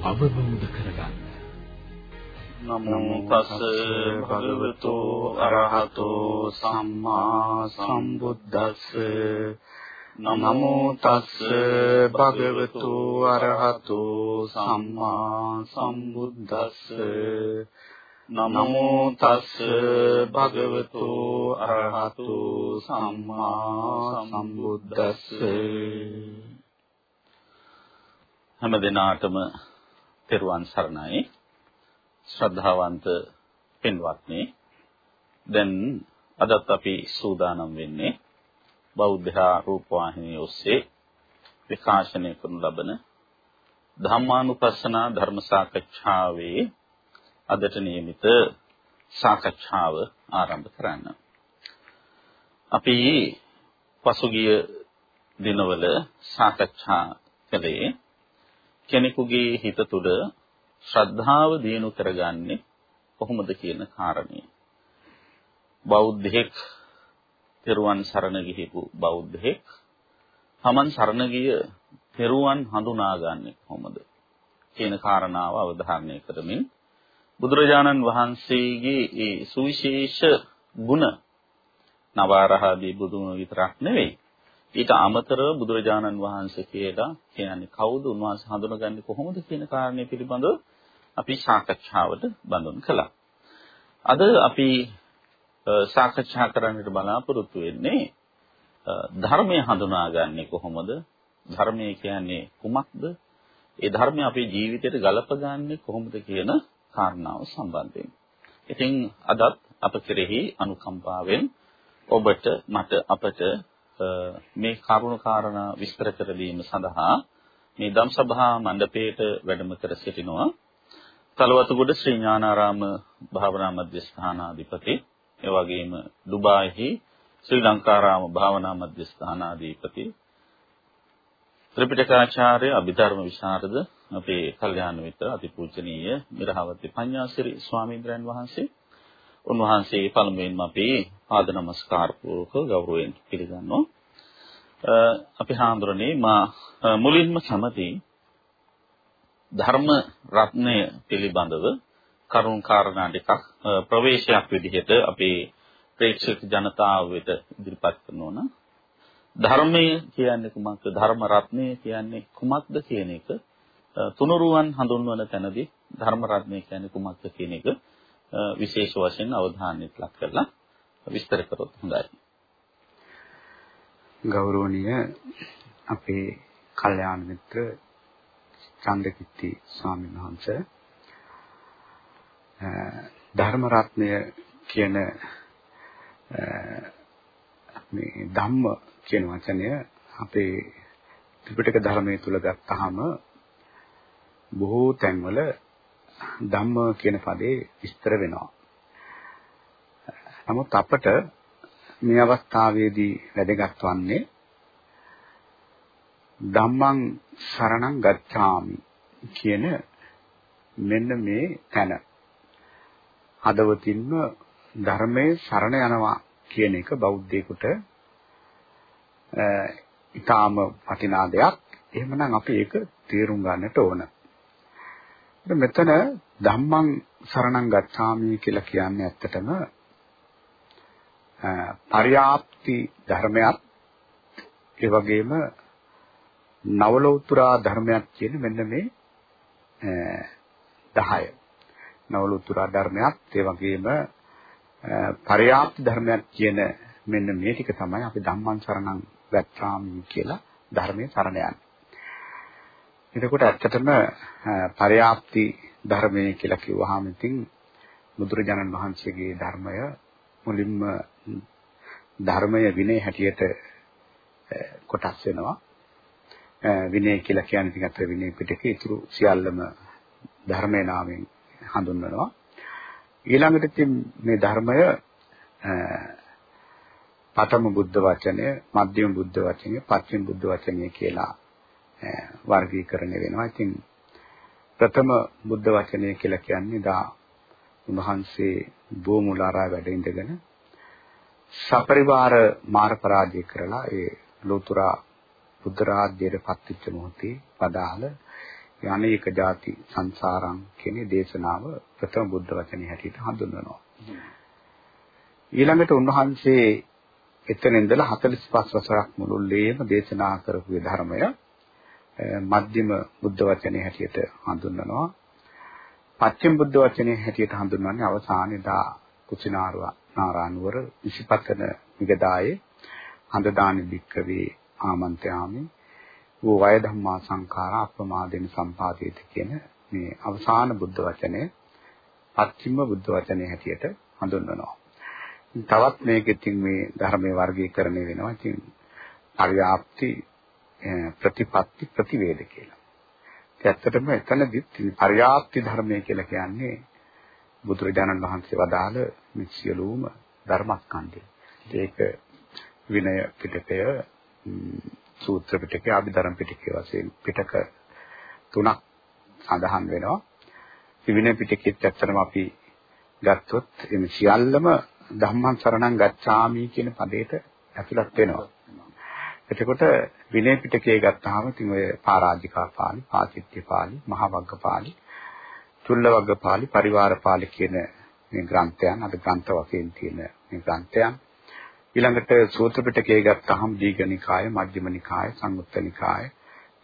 අවබෝධ කරගන්න. නමෝ තස් භගවතු අරහතෝ සම්මා සම්බුද්දස්ස. නමෝ තස් භගවතු අරහතෝ සම්මා සම්බුද්දස්ස. නමෝ තස් භගවතු අරහතු සම්මා සම්බුද්දස්ස. හැම දිනාටම පෙරවන් සරණයි ශ්‍රද්ධාවන්ත පින්වත්නි දැන් අදත් අපි සූදානම් වෙන්නේ බෞද්ධ රූපවාහිනිය ඔස්සේ විකාශනය කරනු ලබන ධම්මානුපස්සනා ධර්ම සාකච්ඡාවේ අදට නියමිත සාකච්ඡාව ආරම්භ කරන්න. අපි පසුගිය දිනවල සාකච්ඡා කළේ කෙනෙකුගේ හිත තුළ ශ්‍රද්ධාව දිනු කරගන්නේ කොහොමද කියන කාරණේ. බෞද්ධෙක් තෙරුවන් සරණ ගිහිපු බෞද්ධෙක් තමන් සරණ ගිය තෙරුවන් හඳුනාගන්නේ කොහොමද කියන කාරණාව අවධාරණය කරමින් බුදුරජාණන් වහන්සේගේ ඒ සුවිශේෂ ගුණ නවාරහදී බුදුම විතරක් නෙවෙයි. ඊට අමතරව බුදුරජාණන් වහන්සේ කියලා කියන්නේ කවුද උන්වහන්සේ හඳුනගන්නේ කොහොමද කියන කාරණේ පිළිබඳව අපි සාකච්ඡාවට බඳුන් කළා. අද අපි සාකච්ඡා කරන්නට බලාපොරොත්තු වෙන්නේ ධර්මය හඳුනාගන්නේ කොහොමද? ධර්මය කියන්නේ කුමක්ද? ඒ ධර්මය අපේ ජීවිතයට ගලපගන්නේ කොහොමද කියන කාරණාව සම්බන්ධයෙන්. ඉතින් අදත් අප කෙරෙහි අනුකම්පාවෙන් ඔබට මට අපට මේ කරුණු කාරණා විස්තර කර දීම සඳහා මේ ධම්සභා මණ්ඩපයේට වැඩම කර සිටිනවා තලවතුගොඩ ශ්‍රී ඥානාරාම භාවනා මධ්‍යස්ථානාධිපති ඒ වගේම ඩුබායිහි ශ්‍රී ලංකාරාම භාවනා මධ්‍යස්ථානාධිපති ත්‍රිපිටකාචාර්ය අභිධර්ම විශාරද අපේ කල්යාණ මිත්‍ර අතිපූජනීය මිරහවති පඤ්ඤාසිරි ස්වාමීන් වහන්සේ උන්වහන්සේ පළමුවෙන්ම අපි පාද නමස්කාර පූර්වක ගෞරවයෙන් පිළිගන්නවා. අපි හාමුදුරනේ මා මුලින්ම කැමති ධර්ම රත්නය පිළිබඳව කරුණ කාරණා ටිකක් ප්‍රවේශයක් විදිහට අපේ ප්‍රේක්ෂක ජනතාව වෙත ඉදිරිපත් කරනවා නම් ධර්මය කියන්නේ කුමක්ද ධර්ම රත්නය කියන්නේ කුමක්ද කියන එක තුනුරුවන් හඳුන්වන තැනදී ධර්ම රත්නය කියන්නේ කුමක්ද කියන එක විශේෂ වශයෙන් අවධානයට ලක් කරලා විස්තර කරොත් හොඳයි. ගෞරවනීය අපේ කල්යාණ මිත්‍ර චන්දකිත්ති ස්වාමීන් වහන්සේ ධර්ම රත්නය කියන මේ ධම්ම කියන වචනය අපේ ත්‍රිපිටක ධර්මයේ තුල ගත්තාම බොහෝ තැන්වල ධම්ම කියන පදේ විස්තර වෙනවා. නමුත් අපට මේ අවස්ථාවේදී වැදගත් වන්නේ ධම්මං සරණං ගච්ඡාමි කියන මෙන්න මේ තැන. හදවතින්ම ධර්මයේ සරණ යනවා කියන එක බෞද්ධයෙකුට ඊටාම වටිනා දෙයක්. එහෙමනම් අපි ඒක තේරුම් ගන්නට ඕන. මෙතන ධම්මං සරණං ගච්ඡාමි කියලා කියන්නේ ඇත්තටම පරියාප්ති ධර්මයක්. ඒ වගේම නවලෝතුරා ධර්මයක් කියන මෙන්න මේ 10 නවලෝතුරා ධර්මයක් ඒ වගේම පරියාප්ති ධර්මයක් කියන මෙන්න මේ ටික තමයි අපි ධම්මං සරණං ගච්ඡාමි කියලා ධර්මයේ සරණ යන්නේ. එතකොට ඇත්තටම පරයාප්ති ධර්මය කියලා කිව්වහම ඉතින් බුදුරජාණන් වහන්සේගේ ධර්මය මුලින්ම ධර්මය විනය හැටියට කොටස් වෙනවා. විනය කියලා කියන්නේ ඉතින් අතර විනය පිටකේ ඉතුරු සියල්ලම ධර්මයේ නාමයෙන් හඳුන්වනවා. ඊළඟට ඉතින් මේ ධර්මය පඨම බුද්ධ වචනය, මධ්‍යම බුද්ධ වචනය, පස්චිම බුද්ධ වචනය කියලා වර්ගීකරණය වෙනවා. ඉතින් ප්‍රථම බුද්ධ වචනය කියලා කියන්නේ දා උන්වහන්සේ බෝමුලාරා වැඩ ඉඳගෙන සපරිවාර මාර පරාජය කරලා ඒ ලෝතුරා බුද්ධ රාජ්‍යයට පත්වෙච්ච මොහොතේ පදාල අනේක ಜಾති සංසාරං කියන දේශනාව ප්‍රථම බුද්ධ වචනේ හැටියට හඳුන්වනවා. ඊළඟට උන්වහන්සේ එතන ඉඳලා 45 වසරක් මුළුල්ලේම දේශනා කරපු ධර්මය මධ්‍යම බුද්ධ වචනේ හැටියට හඳුන්වනවා. පච්චම බුද්ධ වචනේ හැටියට හඳුන්වන්නේ අවසානයේදා කුසිනාරුව නාරානුවර 25 වෙනි මිගදායේ හඳදානි භික්කවේ ආමන්ත්‍යාමි වූ වය ධම්මා සංඛාරා අප්‍රමාදෙන සම්පාදේත කියන මේ අවසාන බුද්ධ වචනය පස්චිම බුද්ධ වචනය හැටියට හඳුන්වනවා. තවත් මේකෙකින් මේ ධර්මයේ වර්ගීකරණය වෙනවා. ඉතින් පරිආප්ති ප්‍රතිපatti ප්‍රතිවේද කියලා. ඇත්තටම එතනදි පරිආප්ති ධර්මය කියලා කියන්නේ බුදුරජාණන් වහන්සේ වදාළ මේ සියලුම ධර්මස්කන්ධය. ඒක විනය පිටකය සූත්‍ර පිටකය අභිධර්ම පිටකය වශයෙන් පිටක තුනක් සඳහන් වෙනවා. විනය පිටකෙත් ඇත්තටම අපි ගත්තොත් මේ සියල්ලම ධම්මං සරණං ගච්ඡාමි කියන පදයට ඇතුළත් වෙනවා. එතකොට විනය පිටකයේ ගත්තාම ඉතින් ඔය පරාජිකා පාළි, පාචිත්‍ය පාළි, මහා වග්ග පාළි, චුල්ල වග්ග පාළි, පරිවාර පාළි කියන මේ ග්‍රන්ථයන් අද ග්‍රන්ථ වශයෙන් තියෙන මේ ග්‍රන්ථයන් ඊළඟට සූත්‍ර පිටකයේ ගත්තාම දීඝනිකාය, මජ්ක්‍ධිමනිකාය, සංයුත්තනිකාය,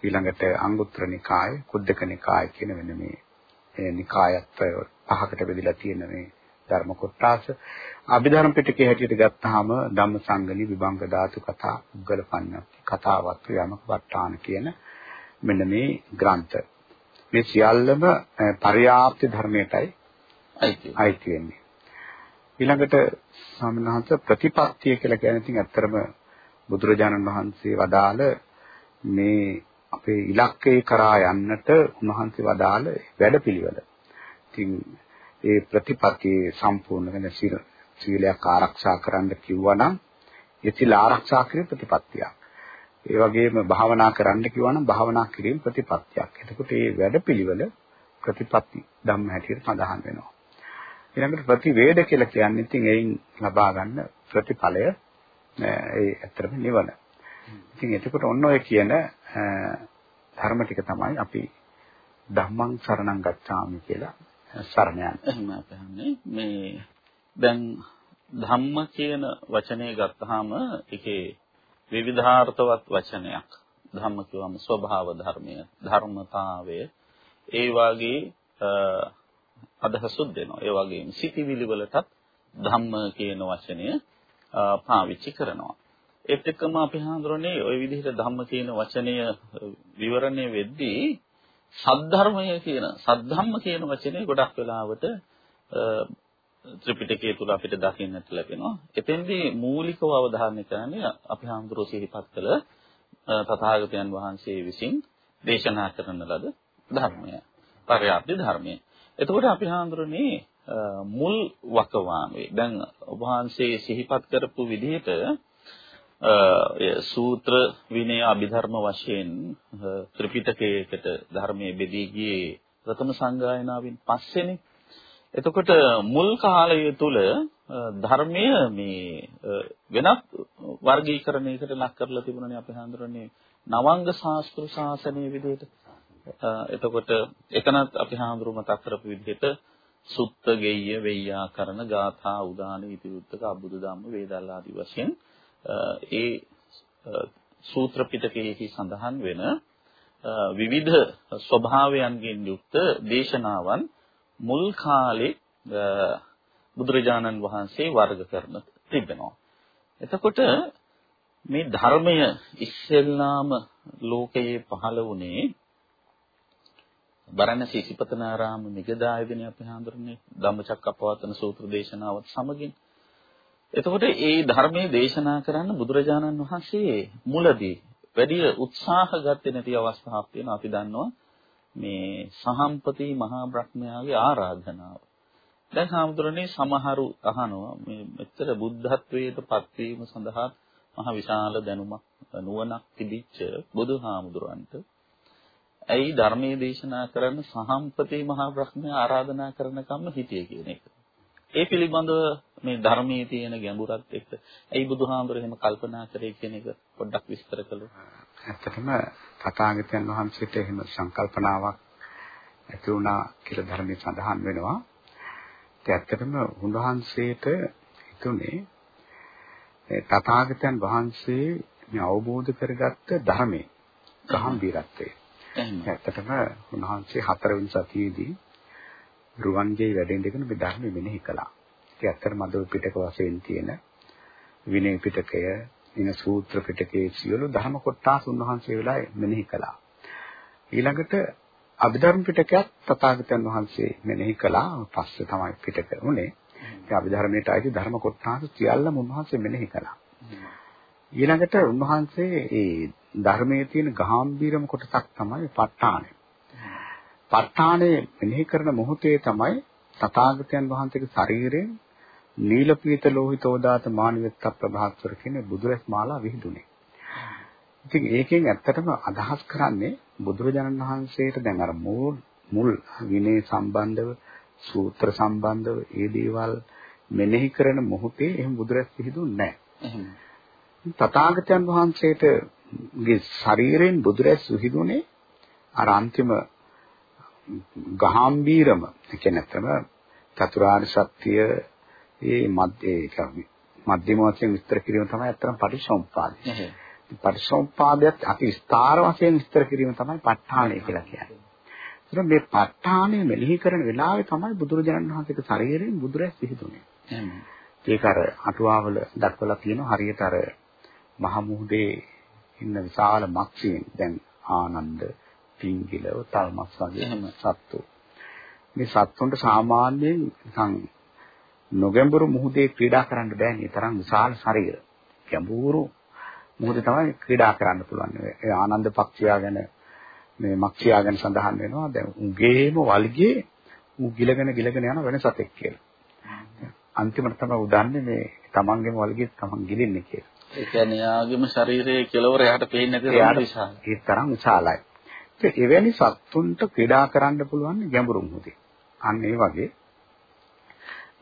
ඊළඟට අංගුත්තර නිකාය, කුද්දක නිකාය කියන වෙන මේ නිකායත් පහකට බෙදලා තියෙන මේ ධර්ම කොටස අභිධර්ම පිටකයේ හැටියට ගත්තාම ධම්මසංගලි විභංග ධාතු කතා, උග්ගල පඤ්ඤප්ති කතාවත් යමක වට්ටාන කියන මෙන්න මේ ග්‍රන්ථ. මේ සියල්ලම පරියාප්ති ධර්මයටයි අයිති වෙන්නේ. ඊළඟට ස්වාමීන් ප්‍රතිපත්තිය කියලා කියන්නේ ඉතින් ඇත්තරම බුදුරජාණන් වහන්සේ වදාළ මේ අපේ ඉලක්කේ කරා යන්නට උන්වහන්සේ වදාළ වැඩපිළිවෙල. ඉතින් ඒ ප්‍රතිපත්තියේ සම්පූර්ණ වෙන සීලයක් ආරක්ෂා කරන්න කිව්වනම් ඒ සීල ආරක්ෂා කිරීම ප්‍රතිපත්තියක්. ඒ වගේම භාවනා කරන්න කිව්වනම් භාවනා කිරීම ප්‍රතිපත්තියක්. එතකොට මේ වැඩපිළිවෙල ප්‍රතිපත්ති ධම්ම හැටියට සඳහන් වෙනවා. ඊළඟට ප්‍රතිවේද කියලා කියන්නේ ඉතින් එයින් ලබා ගන්න ප්‍රතිඵලය ඒ ඇත්තටම නිවන. ඉතින් එතකොට ඔන්න ඔය කියන ධර්ම ටික තමයි අපි ධම්මං සරණං ගච්ඡාමි කියලා සරණ යන්නේ. එහෙම අපහන්නේ මේ දැන් ධම්ම කියන වචනේ ගත්තාම ඒකේ විවිධාර්ථවත් වචනයක්. ධම්ම කියවම ස්වභාව ධර්මය, ධර්මතාවය. ඒ වාගේ අදහසුත් දෙනවා. ඒ වගේම සිතිවිලි වලටත් ධම්ම කියන වචනය පාවිච්චි කරනවා. ඒත් එක්කම අපි හඳුරන්නේ ওই විදිහට ධම්ම කියන වචනය විවරණය වෙද්දී සද්ධර්මය කියන සද්ධම්ම කියන වචනේ ගොඩක් වෙලාවට ත්‍රිපිටකය තුල අපිට දකින්නට ලැබෙනවා. එතෙන්දී මූලිකව අවධාරණය කරන්නේ අපි හඳුරෝ සිහිපත් කළ තථාගතයන් වහන්සේ විසින් දේශනා කරන ලද ධර්මය. පරයාප්ති ධර්මය. එතකොට අපි හඳුරන්නේ මුල් වකවානුවේ. දැන් වහන්සේ සිහිපත් කරපු විදිහට සූත්‍ර විනය අභිධර්ම වශයෙන් ත්‍රිපිටකයකට ධර්මයේ බෙදී ගියේ ප්‍රථම සංගායනාවෙන් පස්සේනේ. එතකොට මුල් කාලය තුල ධර්මය මේ වෙනත් වර්ගීකරණයකට ලක් කරලා තිබුණනේ අපි හඳුරන්නේ නවංග ශාස්ත්‍ර ශාසනයේ විදිහට. එතකොට එතනත් අපි හඳුරු මතක් කරපු විදිහට සුත්ත ගෙය්‍ය වෙය්‍යාකරණ ගාථා උදාන ඉතිවුත්තක අබුදු ධම්ම වේදල්ල ආදී වශයෙන් ඒ සූත්‍ර පිටකයේහි සඳහන් වෙන විවිධ ස්වභාවයන්ගෙන් යුක්ත දේශනාවන් මුල් කාලේ බුදුරජාණන් වහන්සේ වර්ග කරන තිබෙනවා. එතකොට මේ ධර්මය ඉස්සෙල්ලාම ලෝකයේ පහළ වුණේ බරණසී සිපතනාරාම නිගදායදෙනිය අපි හඳුරන්නේ ධම්මචක්කප්පවත්තන සූත්‍ර දේශනාවත් සමගින් එතකොට ඒ ධර්මයේ දේශනා කරන්න බුදුරජාණන් වහන්සේ මුලදී වැඩි උත්සාහ ගත්තේ නැති අවස්ථාවක් තියෙනවා අපි දන්නවා මේ සහම්පති මහා බ්‍රහ්මයාගේ ආරාධනාව. දැන් හාමුදුරනේ සමහරු අහනවා මේ මෙතර බුද්ධත්වයට පත්වීම සඳහා මහ විශාල දැනුමක් නුවණක් තිබිච්ච බුදුහාමුදුරන්ට ඇයි ධර්මයේ දේශනා කරන්න සහම්පති මහා බ්‍රහ්මයා ආරාධනා කරන කම්ම හිතියේ කියන එක. ඒ පිළිබඳව මේ ධර්මයේ තියෙන ගැඹුරත් එක්ක ඇයි බුදුහාමුදුර එහෙම කල්පනා කරේ කියන එක පොඩ්ඩක් විස්තර කළොත්. ඇත්තටම තථාගතයන් වහන්සේට එහෙම සංකල්පනාවක් ඇති වුණා කියලා ධර්මයේ සඳහන් වෙනවා. ඒ ඇත්තටම උන්වහන්සේට හිතුනේ තථාගතයන් වහන්සේ මේ අවබෝධ කරගත්ත ධර්මයේ ගාම්භීරත්වය. ඇත්තටම උන්වහන්සේ හතරවෙනි සතියේදී රුවන්ගේ වැඩෙන් දෙකන මේ ධර්මෙ මෙනෙහි කළා. ඒක ඇත්තටම අද පිටක වශයෙන් තියෙන විනය පිටකය, ඉන සූත්‍ර පිටකයේ සියලු ධර්ම කොටස් උන්වහන්සේ වෙලා මෙනෙහි කළා. ඊළඟට අභිධර්ම පිටකයක් තථාගතයන් වහන්සේ මෙනෙහි කළා. පස්සේ තමයි පිටක උනේ. ඒ අභිධර්මයට අයිති ධර්ම කොටස් සියල්ලම උන්වහන්සේ මෙනෙහි කළා. ඊළඟට උන්වහන්සේ ඒ ධර්මයේ තියෙන ගාම්භීරම කොටසක් තමයි ප ဋ ාණය. ප ဋ ාණය මෙනෙහි කරන මොහොතේ තමයි තථාගතයන් වහන්සේගේ ශරීරයෙන් නීලපීත ලෝහිතෝදාත මානවිත්ත ප්‍රභාස්වර කියන බුදුරස් මාලා විහිදුනේ. ඉතින් ඒකෙන් ඇත්තටම අදහස් කරන්නේ බුදුරජාණන් වහන්සේට දැන් අර මුල් විනය සම්බන්ධව සූත්‍ර සම්බන්ධව ඒ දේවල් මෙනෙහි කරන මොහොතේ එහෙම බුදුරස් විහිදුන්නේ නැහැ. තථාගතයන් වහන්සේට ගේ ශරීරයෙන් බුදුරැස් විහිදුනේ අර අන්තිම ගාම්භීරම කියන්නේ නැත්නම් චතුරාර්ය සත්‍ය ඒ මධ්‍ය මධ්‍යම වශයෙන් විස්තර කිරීම තමයි අත්‍තරම් පටිච්චසමුප්පාදය. පටිච්චසමුප්පාදයට අපි විස්තර වශයෙන් විස්තර කිරීම තමයි ප ဋ ාණය කියලා කියන්නේ. ඒත් මේ ප ဋ ාණය මෙනෙහි කරන වෙලාවේ තමයි බුදුරජාණන් වහන්සේගේ ශරීරයෙන් බුදුරැස් විහිදුනේ. ඒක අර අටුවාවල දක්වලා තියෙන හරියට අර මහ මුහුදේ ඉන්න විශාල මත්ස්‍යයන් දැන් ආනන්ද පිංගිලව තල්මස් වගේ සත්තු මේ සත්තුන්ට සාමාන්‍යයෙන් නිකන් නොගැඹුරු මුහුදේ ක්‍රීඩා කරන්න බෑනේ. ඒ තරම් විශාල ශරීර. ගැඹුරු මුහුදේ තමයි ක්‍රීඩා කරන්න පුළුවන්. ඒ ආනන්ද පක්ෂියා ගැන මේ මක්ෂියා ගැන සඳහන් වෙනවා. දැන් උගේම වල්ගේ ඌ ගිලගෙන ගිලගෙන යන වෙන සතෙක් කියලා. අන්තිමට තමයි උදන්නේ මේ තමන්ගේම වල්ගේ තමන් ගිලින්නේ කියලා. ඒ කියන්නේ යාගේම ශරීරයේ කෙලවර එහාට පේන්නේ නැති විශාලයි. ඒ තරම් විශාලයි. ඒ එවැනි සත්තුන්ට ක්‍රීඩා කරන්න පුළුවන් ගැඹුරු මුහුදේ. අන්න ඒ වගේ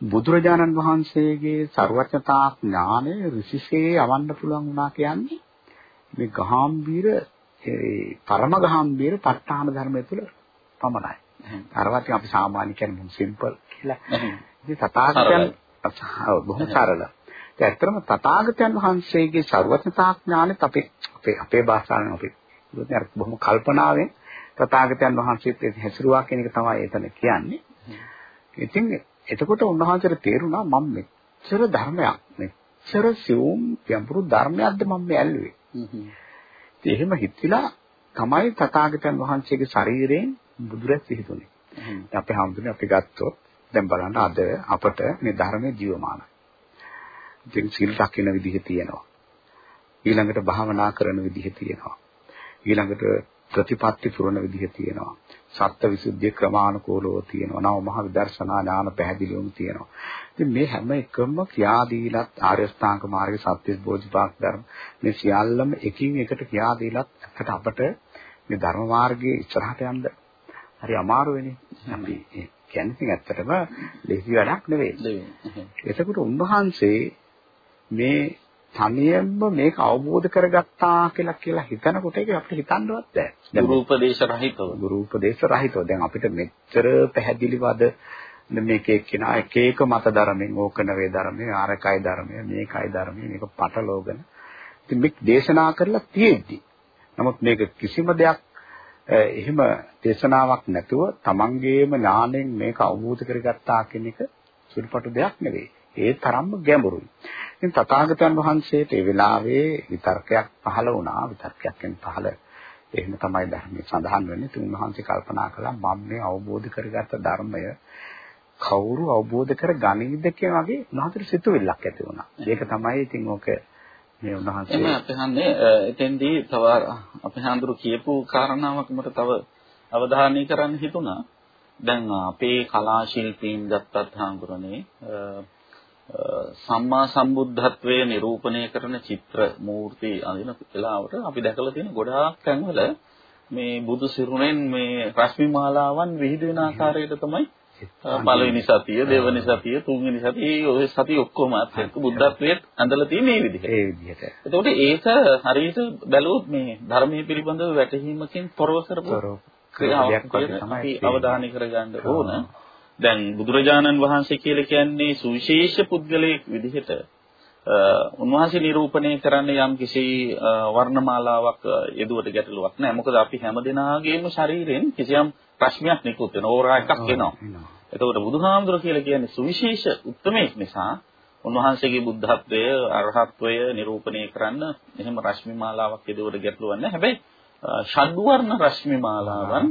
බුදුරජාණන් වහන්සේගේ ਸਰවඥතා ඥානය ඍෂිසේ යවන්න පුළුවන් වුණා කියන්නේ මේ ගාම්භීර ඒ පරම ගාම්භීර ප ဋ ාණ ධර්මය තුළ පමණයි. අරවත් අපි සාමාන්‍ය කියන්නේ බොහොම සිම්පල් කියලා. ඉතින් තථාගතයන් බොහොම සරල. ඒ ඇත්තම තථාගතයන් වහන්සේගේ ਸਰවඥතා ඥානෙත් අපේ අපේ අපේ භාෂාවෙන් අපි කියන්නේ අර බොහොම කල්පනාවෙන් තථාගතයන් වහන්සේත් හැසිරුවා කියන එක තමයි එතන කියන්නේ. ඉතින් එතකොට උන්වහන්සේට තේරුණා මම මෙච්චර ධර්මයක් මෙච්චර සියුම් ගැඹුරු ධර්මයක්ද මම මේ ඇල්ලුවේ. එහෙම හිතලා තමයි තථාගතයන් වහන්සේගේ ශරීරයෙන් බුදුරැස් සිහිතුනේ. අපි හැමෝටම අපි ගත්තොත් දැන් බලන්න අද අපට මේ ධර්මයේ ජීවමානයි. ඉතින් සීල් රකින්න විදිහ තියෙනවා. ඊළඟට භාවනා කරන විදිහ තියෙනවා. ඊළඟට ප්‍රතිපත්ති පුරන විදිහ තියෙනවා. සත්‍ය විසුද්ධිය ක්‍රමානුකූලව තියෙනවා. නව මහ විදර්ශනා ඥාන පැහැදිලිවම තියෙනවා. ඉතින් මේ හැම එකම කියා දීලත් ආර්ය ස්ථාංග මාර්ගයේ සත්‍ය බෝධිපාක් ධර්ම මේ සියල්ලම එකින් එකට කියා දීලත් අපට අපට මේ ධර්ම මාර්ගයේ ඉස්සරහට යන්න හරි අමාරු වෙන්නේ. අපි කියන්නේ ඇත්තටම ලේසි වැඩක් නෙවෙයි. එතකොට උන්වහන්සේ මේ තනියෙන්ම මේක අවබෝධ කරගත්තා කියලා කියලා හිතනකොට ඒක අපිට හිතන්නවත් බෑ. ගුරු උපදේශ රහිතව. ගුරු උපදේශ රහිතව. දැන් අපිට මෙච්චර පැහැදිලිවද මේක එක්කිනා එක එක මත ධර්මෙන් ඕකන වේ ධර්මයේ ආරකයි ධර්මයේ මේකයි ධර්මයේ මේක පටලෝගන. ඉතින් මේක දේශනා කරලා තියෙද්දි. නමුත් මේක කිසිම දෙයක් එහෙම දේශනාවක් නැතුව තමන්ගේම ඥාණයෙන් මේක අවබෝධ කරගත්තා කියන එක සුළුපටු දෙයක් නෙවෙයි. ඒ තරම්ම ගැඹුරුයි. ඉතින් තථාගතයන් වහන්සේට ඒ වෙලාවේ විතර්කයක් පහළ වුණා. විතර්කයෙන් පහළ එහෙම තමයි ධර්මයේ සඳහන් වෙන්නේ. ඉතින් උන්වහන්සේ කල්පනා කළා මම මේ අවබෝධ කරගත්ත ධර්මය කවුරු අවබෝධ කර ගනීද කියන වගේ උන්වහන්සේට සිතුවිල්ලක් ඇති වුණා. ඒක තමයි ඉතින් ඕක මේ උන්වහන්සේ එහම අපහන්නේ එතෙන්දී තව අපේ හාමුදුරු කියපු කාරණාවක් මට තව අවධානය කරන්න හිතුණා. දැන් අපේ කලා ශිල්පීන් ගත්තත් හාමුදුරනේ සම්මා සම්බුද්ධත්වයේ නිරූපණය කරන චිත්‍ර මූර්ති අඳින වෙලාවට අපි දැකලා තියෙන ගොඩාක් තැන්වල මේ බුදු සිරුරෙන් මේ රශ්මි මාලාවන් විහිදෙන ආකාරයට තමයි පළවෙනි සතිය, දෙවෙනි සතිය, තුන්වෙනි සතිය, ඔය සතිය ඔක්කොම අත්‍යන්ත බුද්ධත්වයට ඇඳලා තියෙන මේ විදිහට. ඒ විදිහට. එතකොට ඒක හරියට බැලුවොත් මේ ධර්මයේ පිළිබඳව වැටහීමකින් තොරව කරපු ක්‍රියාවක් තමයි අවධානය කරගන්න ඕන. දැන් බුදුරජාණන් වහන්සේ කියලා කියන්නේ සුවිශේෂ පුද්ගලයෙක් විදිහට උන්වහන්සේ නිරූපණය කරන්නේ යම් කිසි වර්ණමාලාවක් යෙදුවට ගැටලුවක් නැහැ. මොකද අපි හැමදෙනාගේම ශරීරයෙන් කිසියම් ප්‍රශ්නයක් නිකුත් වෙන ඕරා එකක් එනවා. එතකොට බුදුහාමුදුර කියලා කියන්නේ සුවිශේෂ උත්මේක් නිසා උන්වහන්සේගේ බුද්ධත්වය අරහත්වය නිරූපණය කරන්න එහෙම රශ්මි මාලාවක් යෙදුවට ගැටලුවක් නැහැ. හැබැයි ෂඩ්වර්ණ රශ්මි මාලාවන්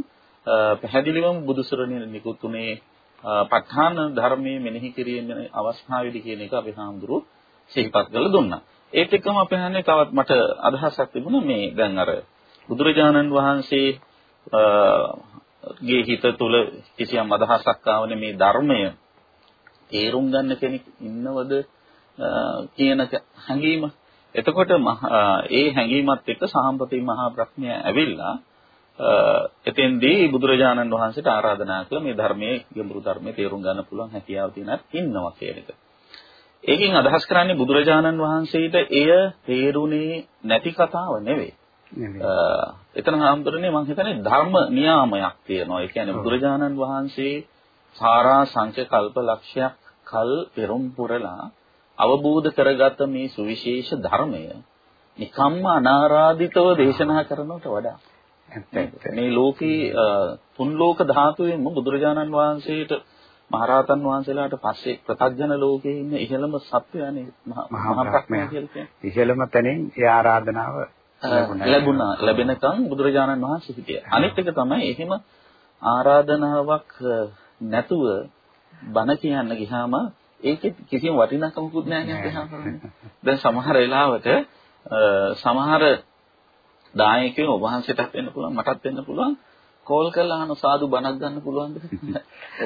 පැහැදිලිවම බුදුසරණින් නිකුත්ුනේ ප ဋ ාණ ධර්මයේ මෙනෙහි කිරීමේ අවස්ථාවේදී කියන එක අපි හාමුදුරුවෝ සිහිපත් කරලා දුන්නා. ඒත් එක්කම අපි හන්නේ තවත් මට අදහසක් තිබුණා මේ දැන් අර බුදුරජාණන් වහන්සේ ගේ හිත තුළ කිසියම් අදහසක් ආවනේ මේ ධර්මය තේරුම් ගන්න කෙනෙක් ඉන්නවද කියන හැඟීම. එතකොට ඒ හැඟීමත් එක්ක සාම්පති මහා ප්‍රඥය ඇවිල්ලා එතෙන්දී බුදුරජාණන් වහන්සේට ආරාධනා කළ මේ ධර්මයේ ගැඹුරු ධර්මයේ තේරුම් ගන්න පුළුවන් හැකියාව තියෙනත් ඉන්නවා කියන එක. ඒකෙන් අදහස් කරන්නේ බුදුරජාණන් වහන්සේට එය තේරුනේ නැති කතාව නෙවෙයි. එතන හාමුදුරනේ මම හිතන්නේ ධර්ම නියාමයක් තියෙනවා. ඒ කියන්නේ බුදුරජාණන් වහන්සේ සාරා සංඛ්‍ය කල්ප ලක්ෂයක් කල් පෙරම් පුරලා අවබෝධ කරගත මේ සුවිශේෂ ධර්මය නිකම්ම අනාරාධිතව දේශනා කරනවට වඩා මේ ලෝකේ තුන් ලෝක ධාතුවෙන්ම බුදුරජාණන් වහන්සේට මහරහතන් වහන්සේලාට පස්සේ ප්‍රත්‍යඥ ලෝකයේ ඉන්න ඉහළම සත්‍යයනේ මහා ප්‍රඥා කියලා කියන්නේ. ඉහළම තැනින් ඒ ආරාධනාව ලැබුණා. ලැබෙනකන් බුදුරජාණන් වහන්සේ හිටියා. අනිත් එක තමයි එහෙම ආරාධනාවක් නැතුව බණ කියන්න ගියාම ඒකේ කිසිම වටිනාකමකුත් නැහැ නේද දැන් සමහර වෙලාවට සමහර දායකයෝ ඔබ වහන්සේටත් වෙන්න පුළුවන් මටත් වෙන්න පුළුවන් කෝල් කරලා අහන සාදු බණක් ගන්න පුළුවන්ද?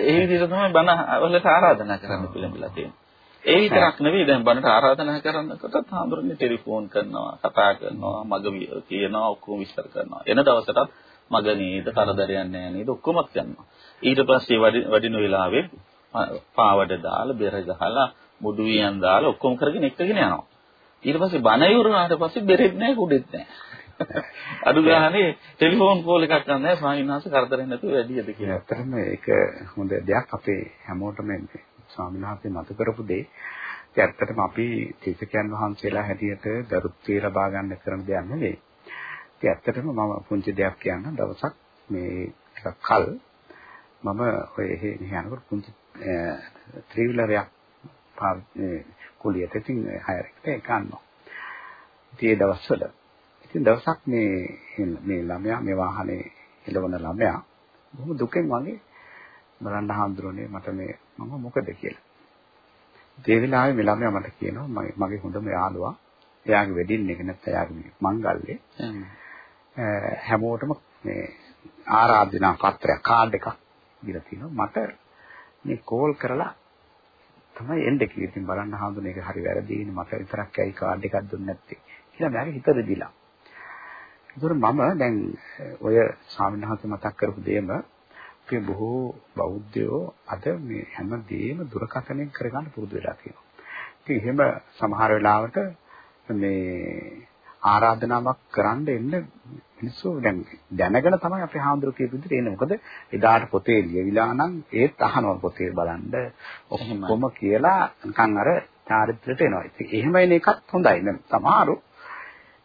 ඒ විදිහට තමයි බණ වලට ආරාධනා කරන්න පිළිඹලා තියෙන්නේ. ඒ විතරක් නෙවෙයි දැන් බණට ආරාධනා කරනකොටත් හාමුදුරනේ ටෙලිෆෝන් කරනවා, කතා කරනවා, මග කියනවා, ඔක්කොම විස්තර කරනවා. එන දවසටත් මග නේද, කරදරයක් නැහැ නේද, ඔක්කොම කරනවා. ඊට පස්සේ වඩින වෙලාවේ පාවඩ දාලා, බෙර ගහලා, මුඩු වියන් දාලා ඔක්කොම කරගෙන එක්කගෙන යනවා. ඊට පස්සේ බණ ඉවරනාට පස්සේ බෙරෙත් නැහැ, කුඩෙත් නැහැ. අඩු ගානේ ටෙලිෆෝන් කෝල් එකක් ගන්න නැහැ ස්වාමීන් වහන්සේ කරදරෙන් නැතුව වැඩියද කියලා. ඇත්තටම ඒක හොඳ දෙයක් අපේ හැමෝටම ස්වාමීන් වහන්සේ මතු කරපු දෙය. ඒ ඇත්තටම අපි තීසකයන් වහන්සේලා හැටියට ගරුත්වය ලබා ගන්න කරන දෙයක් නෙවෙයි. ඒ ඇත්තටම මම පුංචි දෙයක් කියන්න දවසක් මේ ටිකක් කල් මම ඔය එහෙ යනකොට පුංචි ත්‍රිවිලරයක් කුලියට ඉතින් හයරෙක්ට ගන්නවා. ඉතින් ඒ දවස්වල ඉතින් දවසක් මේ මේ ළමයා මේ වාහනේ එළවන ළමයා බොහොම දුකෙන් වගේ බලන්න හාමුදුරනේ මට මේ මම මොකද කියලා. ඒ වෙලාවේ මේ ළමයා මට කියනවා මගේ හොඳම යාළුවා එයාගේ වෙඩින් එක නැත්නම් එයාගේ මංගල්‍යේ හැමෝටම මේ ආරාධනා පත්‍රයක් කාඩ් එකක් දීලා තිනවා මට මේ කෝල් කරලා තමයි එන්න කිව්වේ. ඉතින් බලන්න හාමුදුරනේ ඒක හරි වැරදිනේ මට විතරක් ඇයි කාඩ් එකක් දුන්නේ නැත්තේ කියලා මම හිත දෙදිලා. ඒතර මම දැන් ඔය ස්වාමීන් වහන්සේ මතක් කරපු දෙයම අපේ බොහෝ බෞද්ධයෝ අද මේ හැම දෙයක්ම දුරකථනයෙන් කරගන්න පුරුදු වෙලා තියෙනවා. ඉතින් එහෙම සමහර වෙලාවට මේ ආරාධනාවක් කරන්න එන්න මිනිස්සු දැන් දැනගෙන තමයි අපේ හාමුදුරු කියපු විදිහට එන්නේ. මොකද එදාට පොතේ ලියවිලා නම් ඒත් අහනවා පොතේ බලන්න ඔක්කොම කියලා නිකන් අර චාරිත්‍රයට එනවා. ඉතින් එහෙම එන එකත් හොඳයි. දැන් සමහරු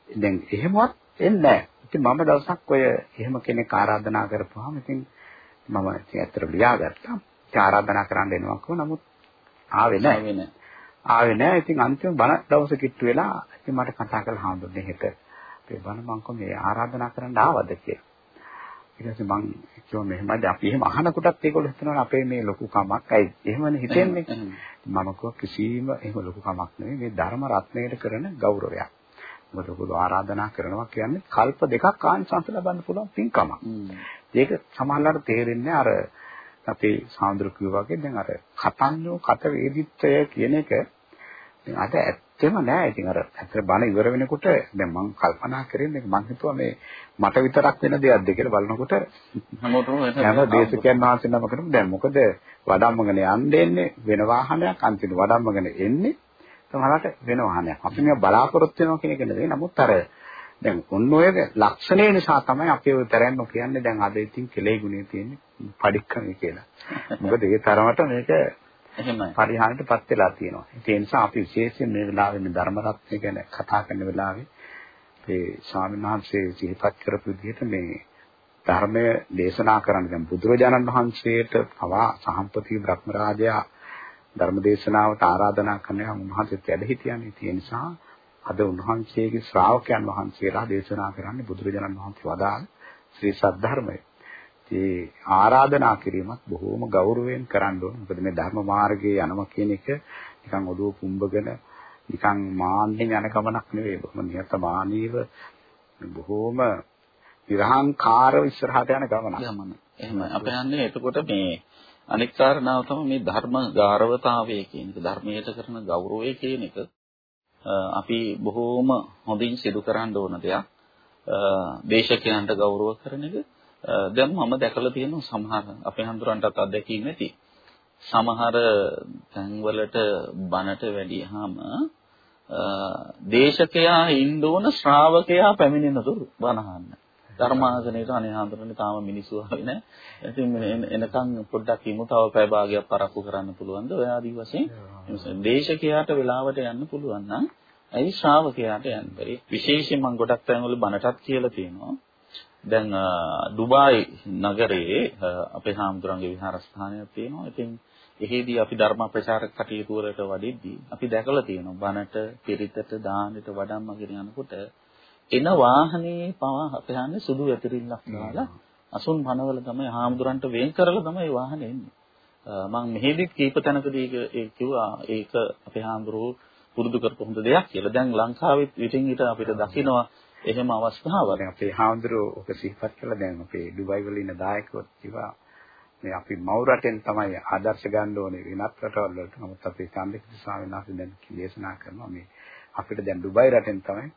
දැන් එහෙමවත් එන්නේ නැහැ. ඉතින් මම දවසක් ඔය එහෙම කෙනෙක් ආරාධනා කරපුවාම ඉතින් මම ඉතින් ඇත්තට ලියාගත්තා. ඉතින් ආරාධනා කරන්න එනවා කිව්වා. නමුත් ආවේ නැහැ. ආවේ නැහැ. ඉතින් අන්තිම බණ දවස කිට්ටු වෙලා ඉතින් මට කතා කරලා හාමුදුරනේ හෙට අපේ බණ මං කො මේ ආරාධනා කරන්න ආවද කියලා. ඊට පස්සේ මං කිව්වා මෙහෙමද අපි එහෙම අහනකොටත් ඒගොල්ලෝ හිතනවා අපේ මේ ලොකු කමක්. අයි එහෙමනේ හිතෙන්නේ. මම කිව්වා කිසිම එහෙම ලොකු කමක් නෙවෙයි මේ ධර්ම රත්නයට කරන ගෞරවයක්. මොකද ඔයගොල්ලෝ ආරාධනා කරනවා කියන්නේ කල්ප දෙකක් ආනිසංස ලබන්න පුළුවන් පින්කමක්. ඒක සමහරවිට තේරෙන්නේ අර අපේ කිව්වා වගේ දැන් අර කතන්‍යෝ කත වේදිත්වය කියන එක දැන් අද ඇත්තම නෑ. ඉතින් අර ඇත්තට බණ ඉවර වෙනකොට දැන් මම කල්පනා කරන්නේ මම හිතුවා මේ මට විතරක් වෙන දෙයක්ද කියලා බලනකොට හැමෝටම හැම දේශකයන් වහන්සේ නමකටම දැන් මොකද වඩම්මගෙන යන්න එන්නේ වෙන වාහනයක් අන්තිම වඩම්මගෙන එන්නේ සමහරවිට වෙන වාහනයක්. අපි මේ බලාපොරොත්තු වෙනවා කියන එක නෙවෙයි. නමුත් අර දැන් ඔන්න ඔය ලක්ෂණය නිසා තමයි අපි ඔය තරම්ම කියන්නේ දැන් අද ඉතින් කෙලෙයි ගුණේ තියෙන්නේ පඩික්කමේ කියලා. මොකද ඒ තරමට මේක එහෙමයි. පරිහානියටපත් වෙලා තියෙනවා. ඒ නිසා අපි විශේෂයෙන් මේ වෙලාවේ මේ ධර්ම රත්නය ගැන කතා කරන වෙලාවේ මේ ස්වාමීන් වහන්සේ සිහිපත් කරපු විදිහට මේ ධර්මය දේශනා කරන්න දැන් බුදුරජාණන් වහන්සේට පවා සහම්පති බ්‍රහ්මරාජයා ධර්ම දේශනාවට ආරාධනා කරනවා උන්වහන්සේත් වැඩ හිටියානේ. ඒ නිසා අද උන්වහන්සේගේ ශ්‍රාවකයන් වහන්සේලා දේශනා කරන්නේ බුදුරජාණන් වහන්සේ වදාළ ශ්‍රී සද්ධර්මය. ඒ ආරාධනා කිරීමත් බොහෝම ගෞරවයෙන් කරන්න ඕන. මොකද මේ ධර්ම මාර්ගයේ යනවා කියන එක නිකන් ඔළුව පුම්බගෙන නිකන් මාන්නෙන් යන ගමනක් නෙවෙයි. බොහොම නිහතමානීව බොහෝම විරහංකාරව ඉස්සරහට යන ගමනක්. ගමන. එහෙම. අපි යන්නේ එතකොට මේ අනික් කාරණාව තමයි මේ ධර්ම ගෞරවතාවය කියන එක. ධර්මයට කරන ගෞරවය කියන එක අපි බොහෝම හොඳින් සිදු කරන්න ඕන දෙයක්. දේශකයන්ට ගෞරව කරන එක දැන් මම දැකලා තියෙනවා සමහර අපේ හඳුරන්ටත් අත්දැකීම් ඇති. සමහර තැන්වලට බනට වැඩියහම දේශකයා ඉන්න ඕන ශ්‍රාවකයා පැමිණෙන තුරු බනහන්න. ධර්මාසනයේට අනේ හඳුරන්නේ තාම මිනිස්සු ආවේ නැහැ. ඉතින් එනකන් පොඩ්ඩක් ඉමු තව පැය භාගයක් පරක්කු කරන්න පුළුවන්ද? ඔය ආදී වශයෙන් දේශකයාට වෙලාවට යන්න පුළුවන් නම් ඇයි ශ්‍රාවකයාට යන්න බැරි? විශේෂයෙන් මම ගොඩක් තැන්වල බනටත් කියලා තියෙනවා. දැන් ඩුබායි නගරයේ අපේ හාමුදුරන්ගේ විහාරස්ථානයක් තියෙනවා. ඉතින් එහෙදී අපි ධර්ම ප්‍රචාරක කටයුතු වලට වඩිද්දී අපි දැකලා තියෙනවා බණට, පිරිතට, දානෙට වඩම්මගෙන යනකොට එන වාහනේ පවා අපේ යන්නේ සුදු වැතිරිල්ලක් දාලා අසුන් පනවල තමයි හාමුදුරන්ට වෙන් කරලා තමයි වාහනේ එන්නේ. මම මෙහෙදිත් කීප තැනකදී ඒක කිව්වා ඒක අපේ හාමුදුරුවෝ පුරුදු කරපු හොඳ දෙයක් කියලා. දැන් ලංකාවෙත් විටින් විට අපිට දකිනවා එහෙම අවස්ථාවක්. අපේ හාමුදුරුවෝ ඔක සිහිපත් කළා දැන් අපේ ඩුබයි වල ඉන්න දායකවත් කිව්වා මේ අපි මව් රටෙන් තමයි ආදර්ශ ගන්න ඕනේ වෙනත් රටවල් වලට. නමුත් අපේ චන්දික ස්වාමීන් වහන්සේ දැන් දේශනා කරනවා මේ අපිට දැන් ඩුබයි රටෙන් තමයි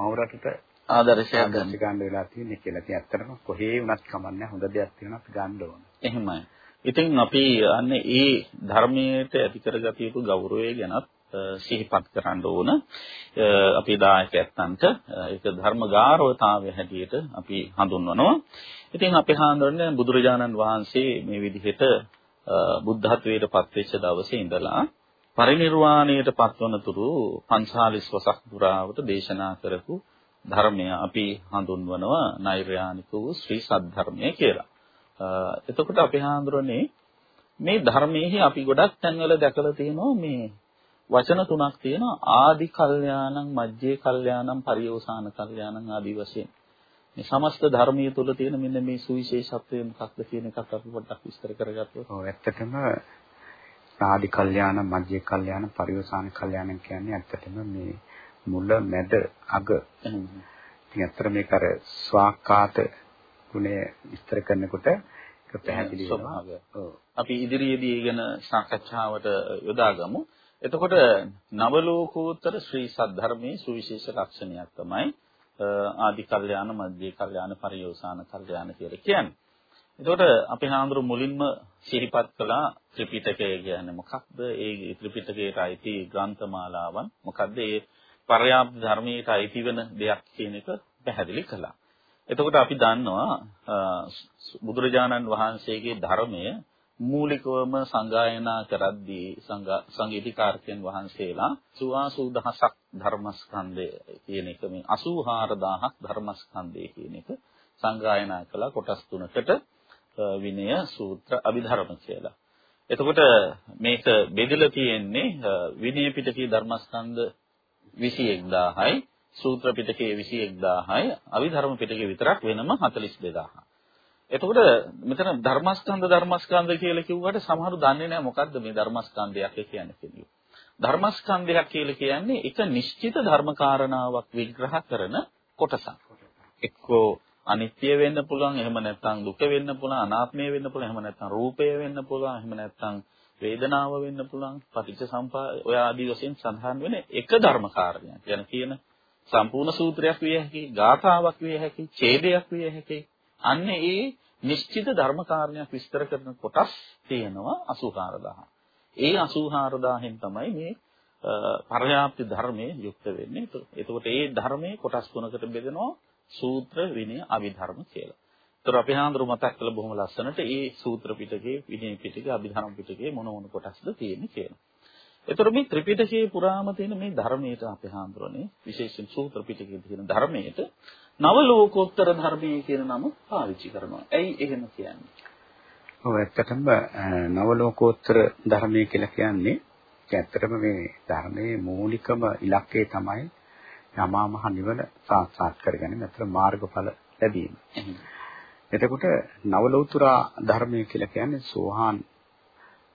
මව් රටට ආදර්ශයක් ගන්න ගන්න වෙලා තියෙන්නේ කියලා. ඉතින් ඇත්තටම කොහේ වුණත් කමන්නේ හොඳ දෙයක් තියෙනවා අපි ගන්න ඕන. එහෙමයි. ඉතින් අපි අන්නේ ඒ ධර්මයට ඇති කරගත යුතු ගෞරවය ගැනත් සිහිපත් කරන්න ඕන. අපි දායකයන්ට ඒක ධර්ම ගාරවතාවය හැටියට අපි හඳුන්වනවා. ඉතින් අපි හඳුන්වන්නේ බුදුරජාණන් වහන්සේ මේ විදිහට බුද්ධත්වයට පත්වෙච්ච දවසේ ඉඳලා පරිනිර්වාණයට පත්වන තුරු 45 වසක් පුරාවට දේශනා කරපු ධර්මය අපි හඳුන්වනවා නෛර්යානික වූ ශ්‍රී සද්ධර්මය කියලා. එතකොට අපි හඳුරන්නේ මේ ධර්මයේ අපි ගොඩක් තැන්වල දැකලා තියෙනවා මේ වචන තුනක් තියෙනවා ආදි කල්යාණං මජ්ජේ කල්යාණං පරියෝසాన කල්යාණං ආදී වශයෙන්. මේ සමස්ත ධර්මයේ තුල තියෙන මෙන්න මේ සුවිශේෂත්වය මොකක්ද කියන එකත් අපි පොඩ්ඩක් විස්තර කරගත්තොත්. ඔව් ඇත්තටම ආදි කල්යාණ මජ්ජේ කල්යාණ පරියෝසాన කල්යාණ කියන්නේ ඇත්තටම මේ මුල මැද අග. ඉතින් ඇත්තට මේක අර ස්වාකාත ගුණය විස්තර කරනකොට ඒක පැහැදිලි වෙනවා. අපි ඉදිරියේදී ඊගෙන සාකච්ඡාවට යොදාගමු. එතකොට නවලෝකෝත්තර ශ්‍රී සද්ධර්මයේ සුවිශේෂ ලක්ෂණයක් තමයි ආදි කල්යාණ මධ්‍ය කල්යාණ පරියෝසాన කල්යාණ කියලා කියන්නේ. එතකොට අපි හාමුදුරු මුලින්ම සිහිපත් කළා ත්‍රිපිටකය කියන්නේ මොකක්ද? ඒ ත්‍රිපිටකයට අයිති ග්‍රන්ථමාලාවන් මොකක්ද? ඒ පර්යාප්ත ධර්මයට අයිති වෙන දෙයක් කියන එක පැහැදිලි කළා. එතකොට අපි දන්නවා බුදුරජාණන් වහන්සේගේ ධර්මය මූලිකවම සංගායනා කරද්දී සංගීතීකාරකයන් වහන්සේලා 84000ක් ධර්මස්කන්ධය කියන එක මේ 84000ක් ධර්මස්කන්ධය කියන එක සංගායනා කළා කොටස් තුනකට විනය සූත්‍ර අභිධර්ම කියලා. එතකොට මේක බෙදලා තියෙන්නේ විනය පිටකයේ ධර්මස්කන්ධ 21000යි සූත්‍ර පිටකයේ 21000යි අභිධර්ම පිටකයේ විතරක් වෙනම 42000. එතකොට මෙතන ධර්මස්කන්ධ ධර්මස්කන්ධ කියලා කිව්වට සමහරු දන්නේ නැහැ මොකද්ද මේ ධර්මස්කන්ධයක් කියන්නේ කියලා. ධර්මස්කන්ධයක් කියලා කියන්නේ එක නිශ්චිත ධර්මකාරණාවක් විග්‍රහ කරන කොටසක්. එක්කෝ අනිත්‍ය වෙන්න පුළුවන්, එහෙම නැත්නම් දුක වෙන්න පුළුවන්, අනාත්මය වෙන්න පුළුවන්, එහෙම නැත්නම් රූපය වෙන්න පුළුවන්, එහෙම නැත්නම් වේදනාව වෙන්න පුළුවන්, පටිච්ච සම්පා ඔය ආදී වශයෙන් සඳහන් වෙන එක ධර්මකාරණයක්. කියන කියන සම්පූර්ණ සූත්‍රයක් විය හැකි, ගාථාවක් විය හැකි, ඡේදයක් විය හැකි. අන්න ඒ නිශ්චිත ධර්ම කාරණයක් විස්තර කරන කොටස් තියෙනවා 84000. ඒ 84000න් තමයි මේ පරයාප්ති ධර්මයේ යුක්ත වෙන්නේ. එතකොට ඒ ධර්මයේ කොටස් තුනකට බෙදෙනවා සූත්‍ර විනය අභිධර්ම කියලා. ඒතර අපි හාඳුරු මතක් කළ බොහොම ලස්සනට ඒ සූත්‍ර පිටකේ විනය පිටකේ අභිධර්ම පිටකේ මොන මොන කොටස්ද තියෙන්නේ කියලා. ඒතර මේ ත්‍රිපිටකයේ පුරාම තියෙන මේ ධර්මයට අපි හාඳුරන්නේ විශේෂයෙන් සූත්‍ර පිටකයේ තියෙන ධර්මයට නව ලෝකෝත්තර ධර්මයේ කියන නම පාවිච්චි කරනවා. ඇයි එහෙම කියන්නේ? ඔව් ඇත්තටම නව ලෝකෝත්තර ධර්මයේ කියලා කියන්නේ ඇත්තටම මේ ධර්මයේ මූලිකම ඉලක්කය තමයි යමා මහ නිවන සාක්ෂාත් කරගැනීම. ඇත්තට මාර්ගඵල ලැබීම. එතකොට නවලෝතුර ධර්මය කියලා කියන්නේ සෝහාන්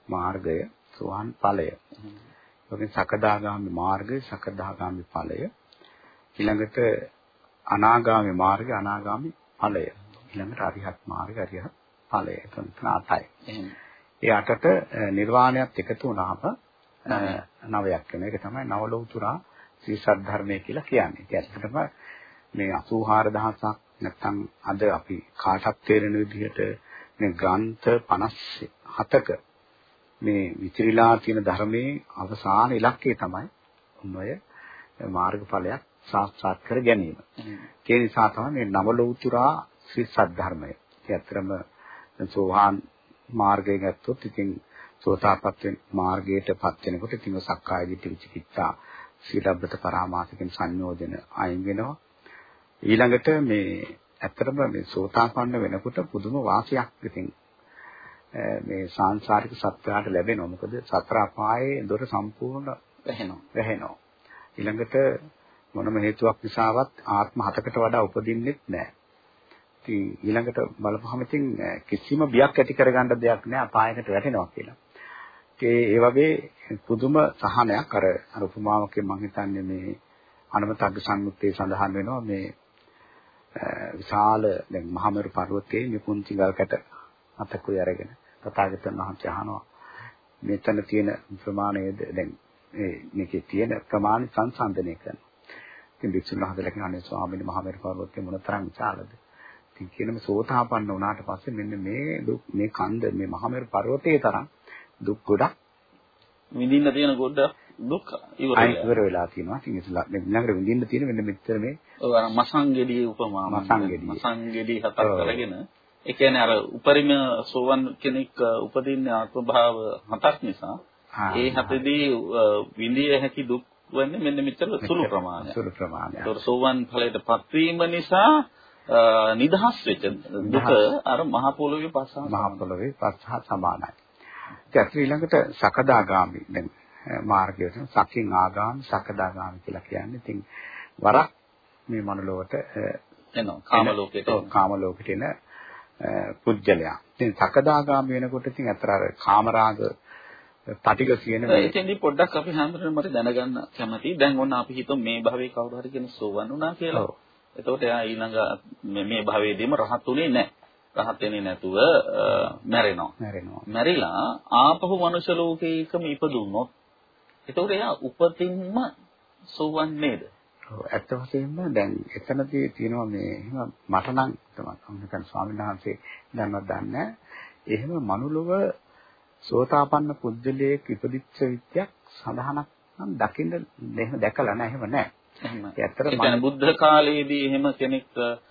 මාර්ගය, සෝහාන් ඵලය. ඒකෙන් සකදාගාමි මාර්ගය, සකදාගාමි ඵලය. ඊළඟට අනාගාමි මාර්ගය, අනාගාමි ඵලය. ඊළඟට අරිහත් මාර්ගය, අරිහත් ඵලය. එතන අටයි. ඒ අටට නිර්වාණයත් එකතු වුණාම නවයක් වෙනවා. ඒක තමයි නවලෝතුරා ශ්‍රී සද්ධර්මය කියලා කියන්නේ. ඒ ඇත්තටම මේ 84000ක් නැත්තම් අද අපි කාටත් තේරෙන විදිහට මේ ග්‍රන්ථ 57ක මේ විචිරීලා තියෙන ධර්මයේ අවසාන ඉලක්කය තමයි උන්වය මාර්ගඵලයක් සාක්ෂාත් කර ගැනීම. ඒ නිසා තමයි මේ නවලෝතුරා ශ්‍රී සද්ධර්මය. ඒ ඇත්තටම සෝහාන් මාර්ගය ගත්තොත් ඉතින් සෝතාපට්ට මාර්ගයටපත් වෙනකොට ඉතින් සක්කාය දිට්ඨි විචිකිච්ඡා සීලබ්බත පරාමාසිකෙන් සංයෝජන අයින් වෙනවා. ඊළඟට මේ ඇත්තටම මේ සෝතාපන්න වෙනකොට පුදුම වාසියක් ඉතින් මේ සාංශාරික සත්‍යයට ලැබෙනවා. මොකද සතර අපායේ දොර සම්පූර්ණ වැහෙනවා. වැහෙනවා. ඊළඟට මොනම හේතුවක් නිසාවත් ආත්ම හතකට වඩා උපදින්නෙත් නැහැ. ඉතින් ඊළඟට බලපුවහම ඉතින් කිසිම බියක් ඇති කරගන්න දෙයක් නැහැ අපායකට වැටෙනවා කියලා. ඒ ඒ වගේ පුදුම සහනයක් අර අර උපමාවකින් මම හිතන්නේ මේ අනමතග්ග සංයුත්තේ සඳහන් වෙනවා මේ විශාල දැන් මහමෙරු පර්වතයේ මේ පුංචි ගල් කැට අතකුයි අරගෙන තථාගතයන් වහන්සේ අහනවා මෙතන තියෙන ප්‍රමාණයද දැන් මේ මේකේ තියෙන ප්‍රමාණ සංසන්දනය කරනවා. ඉතින් භික්ෂුන් වහන්සේලා කියනවා ස්වාමීන් වහන්සේ මහමෙරු පර්වතයේ මොනතරම් විශාලද? ඉතින් කියන මේ සෝතාපන්න වුණාට පස්සේ මෙන්න මේ මේ කන්ද මේ මහමෙරු පර්වතයේ තරම් දුක් ගොඩක් විඳින්න තියෙන ගොඩක් දුක් ඉවර වෙලා තියෙනවා. ඉතින් ඉස්ලා ඊළඟට විඳින්න තියෙන මෙන්න මෙච්චර මේ ඔව් අර මසංගෙඩියේ උපමා මසංගෙඩිය මසංගෙඩි හතක් කරගෙන ඒ කියන්නේ අර උපරිම සෝවන් කෙනෙක් උපදින්නේ ආත්ම භාව හතක් නිසා ඒ හතේදී විඳිය හැකි දුක් වෙන්නේ මෙන්න මෙච්චර සුළු ප්‍රමාණයක්. සුළු ප්‍රමාණයක්. ඒතකොට සෝවන් ඵලයටපත් වීම නිසා නිදහස් වෙච්ච දුක අර මහ පොළොවේ පස්ස මහ පොළොවේ පස්ස සමානයි. ඊට ඊළඟට සකදාගාමි දැන් මාර්ගයට සකින් ආගාමි සකදාගාමි කියලා කියන්නේ. ඉතින් වරක් මේ මනෝලෝකට එනවා කාම ලෝකයට කාම ලෝකෙට එන පුජ්‍යලයා. ඉතින් සකදාගාමි වෙනකොට ඉතින් අතර අර කාමරාග පටික කියන මේ එතෙන්දී පොඩ්ඩක් අපි හැමෝටම මට දැනගන්න කැමතියි. දැන් ඔන්න අපි හිතමු මේ භවයේ කවුරු හරි කෙනෙක් සෝවන් වුණා කියලා. එතකොට එයා ඊළඟ මේ භවයේදීම රහත් උනේ නැහැ. රහත් වෙන්නේ නැතුව මැරෙනවා. මැරෙනවා. මැරිලා ආපහු මනුෂ්‍ය ලෝකයකම ඉපදුනොත් එතකොට එයා උපතින්ම සෝවන් නේද? ඔව් ඇත්ත වශයෙන්ම දැන් එතනදී තියෙනවා මේ එහෙම මට නම් තමයි මම ස්වාමීන් වහන්සේ දැන්වත් දන්නේ එහෙම මනුලොව සෝතාපන්න පුද්ගලයෙක් ඉපදිච්ච විද්‍යක් සඳහනක් නම් දකින්න එහෙම දැකලා නැහැ එහෙම නැහැ. ඇත්තට මම බුද්ධ කාලයේදී එහෙම කෙනෙක්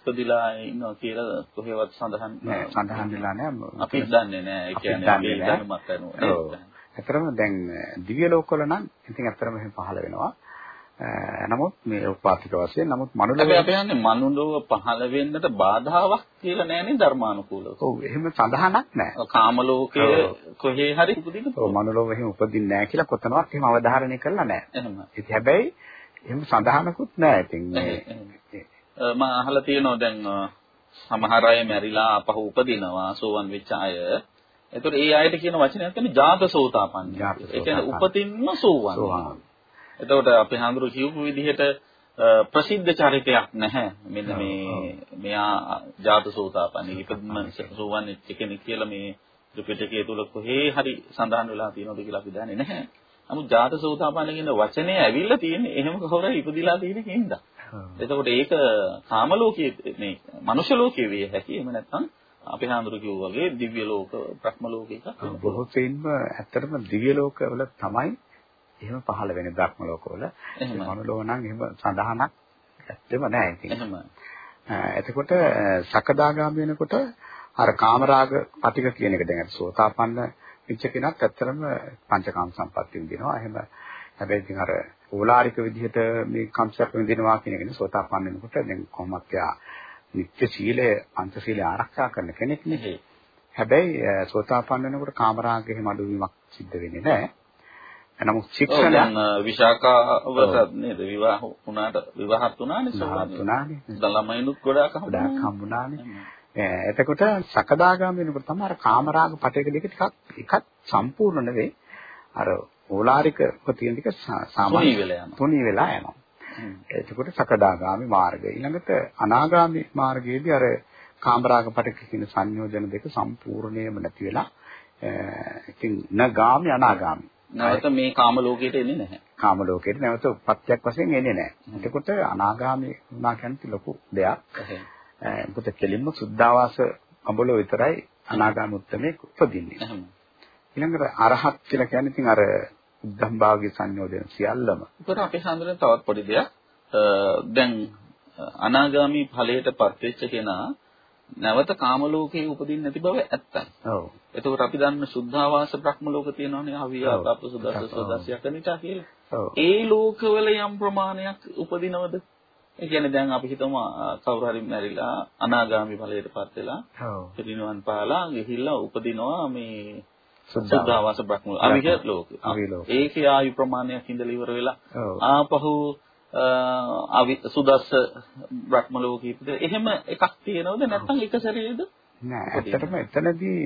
ඉපදිලා ඉන්නවා කියලා කොහෙවත් සඳහන් නෑ සඳහන් වෙලා නෑ. අපි දන්නේ නෑ. ඒ කියන්නේ අපි දැනුමක් අනුව. ඇත්තටම දැන් දිව්‍ය ලෝකවල නම් ඉතින් ඇත්තටම එහෙම පහළ වෙනවා. නමුත් මේ උපාතික වශයෙන් නමුත් මනුලව අපි අපි යන්නේ මනුලව පහළ වෙන්නට බාධාවක් කියලා නෑනේ ධර්මානුකූලව. ඔව් එහෙම සඳහනක් නෑ. කාම ලෝකයේ කොහේ හරි උපදින්න ඔව් මනුලව එහෙම උපදින්නේ නෑ කියලා කොතනවත් එහෙම අවධාරණය කරලා නෑ. එහෙම. ඉතින් හැබැයි එහෙම සඳහනකුත් නෑ ඉතින් මම අහලා තියෙනවා දැන් සමහර අය මැරිලා අපහු උපදිනවා සෝවන් වෙච්ච අය. ඒතකොට ඒ අයට කියන වචනයක් තමයි ජාතසෝතාපන්න. ඒ කියන්නේ උපතින්ම සෝවන්. එතකොට අපි හඳුරු කියපු විදිහට ප්‍රසිද්ධ චරිතයක් නැහැ. මෙන්න මේ මෙයා ජාතසෝතාපන්න. ඉපදින්ම සෝවන් කෙනෙක් කියලා මේ ත්‍රිපිටකයේ තුල කොහේ හරි සඳහන් වෙලා තියෙනවද කියලා අපි දන්නේ නැහැ. නමුත් ජාත සෝතාපන්න කියන වචනේ ඇවිල්ලා තියෙන්නේ එහෙම කවුරු ඉපදිලා තියෙන කෙනින්ද. එතකොට ඒක කාම ලෝකයේ මේ මනුෂ්‍ය ලෝකයේ වේ හැකි. එහෙම නැත්නම් අපි හාමුදුරු කිව්වා වගේ දිව්‍ය ලෝක, බ්‍රහ්ම ලෝකයක බොහෝ සෙයින්ම ඇත්තටම දිව්‍ය ලෝකවල තමයි එහෙම පහළ වෙන බ්‍රහ්ම ලෝකවල. එහෙම. මනුලෝ නම් එහෙම සඳහනක් ඇත්තෙම නැහැ ඉතින්. එහෙම. එතකොට සකදාගාමී වෙනකොට අර කාමරාග පටික කියන එක දැන් සෝතාපන්න වෙච්ච කෙනත් ඇත්තටම පංචකාම සම්පatti විඳිනවා. එහෙම හැබැයි ඉතින් අර ඕලාරික විදිහට මේ කම්සප් විඳිනවා කියන එකනේ සෝතාපන්න වෙනකොට දැන් කොහොමත් යා නිත්‍ය සීලය පංච සීලය ආරක්ෂා කරන කෙනෙක් නෙහි. හැබැයි සෝතාපන්න වෙනකොට කාමරාග එහෙම අඩුවීමක් සිද්ධ වෙන්නේ නැහැ. නමුත් ශික්ෂණ විශාකාවසත් නේද විවාහ වුණාට විවාහත් වුණානේ. දැන් ළමයිනුත් ගොඩාක් හම්බුණානේ. එතකොට සකදාගාමී වෙනකොට තමයි අර කාමරාග පටේක දෙක ටිකක් එකක් සම්පූර්ණ නෙවෙයි. අර ඕලාරික තියෙන ටික සාමාන්‍ය තුනී වෙලා යනවා. එතකොට සකදාගාමි මාර්ගය. ඊළඟට අනාගාමි මාර්ගයේදී අර කාමරාග පටක කියන සංයෝජන දෙක සම්පූර්ණයෙන්ම නැති වෙලා ඉතින් නගාමි අනාගාමි. නැවත මේ කාම ලෝකයට එන්නේ නැහැ. කාම ලෝකයට නැවත උපත්යක් වශයෙන් එන්නේ නැහැ. එතකොට අනාගාමි වුණා කියන්නේ ලොකු දෙයක්. මොකද කෙලින්ම සුද්ධාවාස අඹලෝ විතරයි අනාගාමී උත්තමේ උපදින්නේ. ඊළඟට අරහත් කියලා කියන්නේ ඉතින් අර උද්ධම් භාගයේ සංයෝජන සියල්ලම. ඒකට අපේ සම්බන්ධයෙන් තවත් පොඩි දෙයක්. දැන් අනාගාමී ඵලයටපත් වෙච්ච කෙනා නැවත කාම ලෝකේ උපදින්නේ නැති බව ඇත්තයි. ඔව්. එතකොට අපි දන්න සුද්ධාවාස බ්‍රහ්ම ලෝක තියෙනවානේ අවියා පාප සුදස්ස සෝදස්ය කනිටා කියලා. ඒ ලෝකවල යම් ප්‍රමාණයක් උපදිනවද? ඒ කියන්නේ දැන් අපි හිතමු කවුරු හරි මැරිලා අනාගාමී ඵලයටපත් වෙලා ඔව්. පිරිනිවන් පාලා ගිහිල්ලා උපදිනවා මේ සුද්ධාවාස බ්‍රහ්ම අවිහ ලෝකේ. ඒකේ ආයු ප්‍රමාණයක් ඉඳලා ඉවර වෙලා ආපහු අවි සුදස්ස බ්‍රහ්ම ලෝකේ ඉපද එහෙම එකක් තියෙනවද නැත්නම් එක සැරේද? නෑ ඇත්තටම එතනදී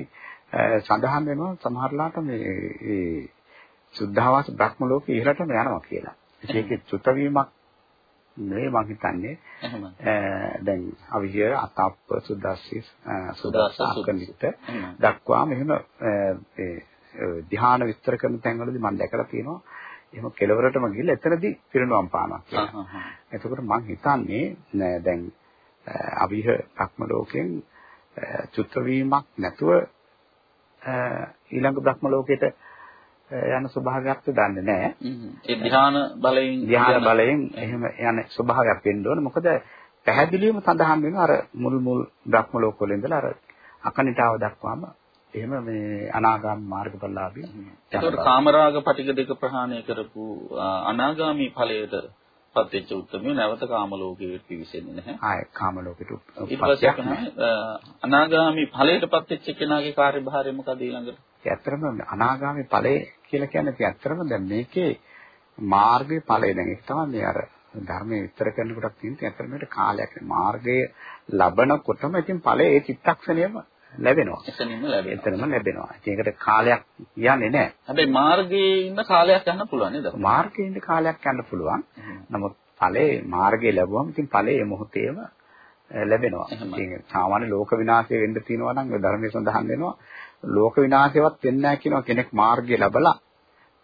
සඳහන් වෙනවා සමහරලාට මේ ඒ සුද්ධාවාස බ්‍රහ්ම ලෝකේ ඉහළටම යනවා කියලා. ඒකේ චුත වීමක් නෙවෙයි මං හිතන්නේ. දැන් අවිහිය අතප්ප සුදස්සී සුදස්සාකනිට දක්වා මෙහෙම ඒ ධ්‍යාන විස්තර කරන තැන්වලදී මම දැකලා තියෙනවා. එහෙම කෙලවරටම ගිහලා එතනදී පිරිනුවම් පානවා කියලා. එතකොට මං හිතන්නේ දැන් අවිහ භක්ම ලෝකෙන් චුත්ත වීමක් නැතුව ඊළඟ භක්ම ලෝකෙට යන ස්වභාවයක් දන්නේ නැහැ. ඒ ධ්‍යාන බලයෙන් ධ්‍යාන බලයෙන් එහෙම යන ස්වභාවයක් වෙන්න ඕන. මොකද පැහැදිලිවම සඳහන් වෙනවා අර මුල් මුල් භ්‍රම ලෝකවල ඉඳලා අර අකනිටාව දක්වාම එහෙම මේ අනාගාමී මාර්ගඵලලාභී. ඒකට කාමරාග පටික දෙක ප්‍රහාණය කරපු අනාගාමී ඵලයට පත්වෙච්ච උත්තරමිය නැවත කාම ලෝකෙට පිවිසෙන්නේ නැහැ. ආයි කාම ලෝකෙට ඊට පස්සේ අනාගාමී ඵලයට පත්වෙච්ච කෙනාගේ කාර්යභාරය මොකද ඊළඟට? ඇත්තටම අනාගාමී ඵලය කියලා කියන්නේ ඉතින් ඇත්තටම දැන් මේකේ මාර්ගයේ ඵලය දැන් ඒක තමයි මේ අර ධර්මයේ විස්තර කරනකොට තියෙන ඇත්තටම මේකට කාලයක් මාර්ගය ලබනකොටම ඉතින් ඵලය ඒ චිත්තක්ෂණයම ලැබෙනවා. එතනින්ම ලැබෙනවා. එතනම ලැබෙනවා. ඒකට කාලයක් යන්නේ නැහැ. හැබැයි මාර්ගයේ ඉන්න කාලයක් යන්න පුළුවන් නේද? මාර්ගයේ ඉන්න කාලයක් යන්න පුළුවන්. නමුත් ඵලයේ මාර්ගයේ ලැබුවම ඉතින් ඵලයේ මොහොතේම ලැබෙනවා. ඉතින් සාමාන්‍ය ලෝක විනාශය වෙන්න තියෙනවා නම් ධර්මයේ සඳහන් වෙනවා. ලෝක විනාශයවත් වෙන්නේ නැහැ කියනවා කෙනෙක් මාර්ගය ලැබලා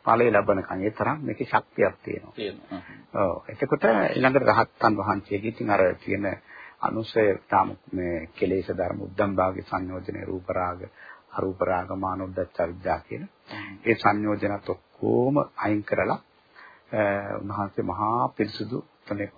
ඵලය ලබන කන් ඒ තරම් මේකේ ශක්තියක් තියෙනවා. තියෙනවා. ඔව්. එතකොට ඊළඟට රහත්තන් වහන්සේගේ ඉතින් අර තියෙන අනුසය තාම මේ කෙලෙස් ධර්ම උද්දම් භාගයේ සංයෝජනේ රූප රාග අරූප රාග මානොද්දච්ච විද්‍යා කියන ඒ සංයෝජනත් ඔක්කොම අයින් කරලා උන්වහන්සේ මහා පිරිසුදු තැනකට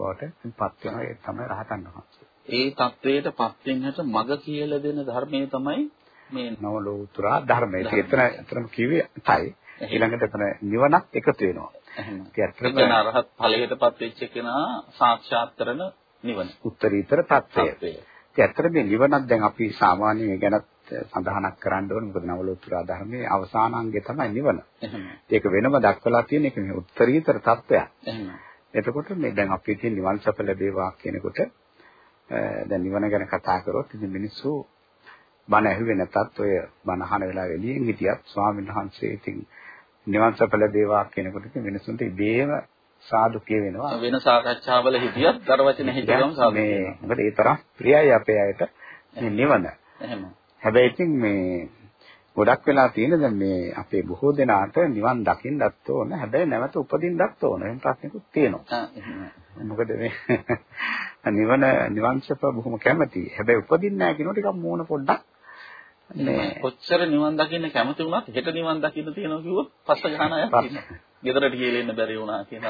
පත් වෙනවා ඒ තමයි රහතන් වහන්සේ. ඒ தത്വයට පත් වෙන්නට මඟ කියලා දෙන ධර්මයේ තමයි මේ නවලෝතුරා ධර්මය. ඒක එතන එතනම කිව්වේ තයි. ඊළඟට එතන නිවනක් එකතු වෙනවා. ඒක ඇත්තටම අරහත් ඵලයටපත් වෙච්ච කෙනා සාක්ෂාත් කරන නිවන. උත්තරීතර தත්වය. ඒක ඇත්තට මේ නිවනක් දැන් අපි සාමාන්‍යයෙන් ගැනත් සඳහනක් කරන්න ඕනේ මොකද නවලෝතුරා ධර්මයේ අවසානාංගය තමයි නිවන. ඒක වෙනම දක්වලා තියෙන එක මේ උත්තරීතර தත්වයක්. එතකොට මේ දැන් අපි තියෙන නිවන් සප ලැබේවා කියනකොට දැන් නිවන ගැන කතා කරොත් ඉතින් මිනිස්සු බණ ඇහුවේ නැතත් ඔය බණ අහන වෙලාව එළියෙන් හිටියත් ස්වාමීන් වහන්සේ ඉතින් නිවන් සප ලැබේවා කියනකොට ඉතින් මිනිස්සුන්ට ඉබේම සාදු කියවෙනවා. වෙන සාකච්ඡාවල හිටියත් අර වචන හිතගම සාදු. මේ මොකද ඒ තරම් ප්‍රියයි අපේ අයට මේ නිවන. එහෙම. හැබැයි ඉතින් මේ ගොඩක් වෙලා තියෙන දැන් මේ අපේ බොහෝ දෙනාට නිවන් දකින්නත් ඕන. හැබැයි නැවත උපදින්නත් ඕන. එහෙම ප්‍රශ්නකුත් තියෙනවා. මොකද මේ නිවන නිවන්සප බොහොම කැමති. හැබැයි උපදින්නේ නැහැ කියනකොට ටිකක් මූණ පොඩ්ඩක් මේ කොච්චර නිවන් දකින්න කැමති වුණත් හෙට නිවන් දකින්න තියෙනවා කිව්වොත් පස්ස ගන්න අය ඉන්නවා. ගෙදරට කියලා එන්න බැරි වුණා කියන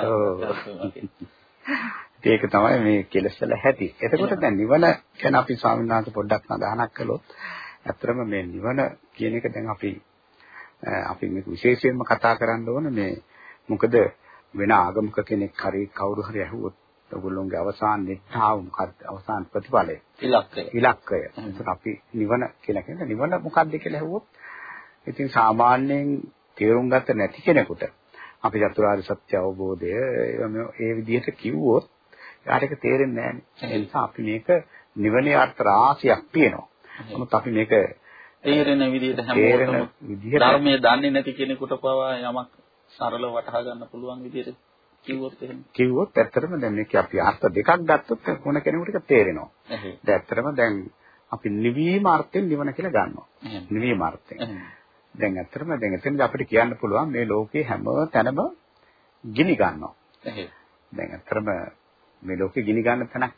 ඒක තමයි මේ කෙලස් වල හැටි. එතකොට දැන් නිවන ගැන අපි ස්වාමීන් වහන්සේ පොඩ්ඩක් නදානක් කළොත් ඇත්තටම මේ නිවන කියන එක දැන් අපි අපි මේක විශේෂයෙන්ම කතා කරන්න ඕන මේ මොකද වෙන ආගමක කෙනෙක් හරි කවුරු හරි ඇහුවොත් ඔයගොල්ලෝගේ අවසාන නිට්ඨාව මොකක්ද අවසාන ප්‍රතිඵලය. ඉලක්කය. ඉලක්කය. එතකොට අපි නිවන කියලා කියන්නේ නිවන මොකක්ද කියලා ඇහුවොත් ඉතින් සාමාන්‍යයෙන් තේරුම් ගත නැති කෙනෙකුට අපි චතුරාර්ය සත්‍ය අවබෝධය ඒ විදිහට කිව්වොත් එයාට ඒක තේරෙන්නේ නැහැ. ඒ නිසා අපි මේක නිවනේ අර්ථ රාශියක් තියෙනවා. නමුත් අපි මේක තේරෙන විදිහට හැමෝටම ධර්මයේ දන්නේ නැති කෙනෙකුට පවා යමක් සරලව වටහා ගන්න පුළුවන් විදිහට කිව්වොත් එහෙම. කිව්වොත් ඇත්තටම දැන් මේක අපි අර්ථ දෙකක් ගත්තොත් මොන කෙනෙකුට ඒක තේරෙනවා. දැන් ඇත්තටම දැන් අපි නිවීම අර්ථයෙන් නිවන කියලා ගන්නවා. නිවීම අර්ථයෙන්. දැන් ඇත්තටම දැන් එතනදී අපිට කියන්න පුළුවන් මේ ලෝකේ හැම තැනම ගිනි ගන්නවා. දැන් ඇත්තටම මේ ලෝකේ ගිනි ගන්න තැනක්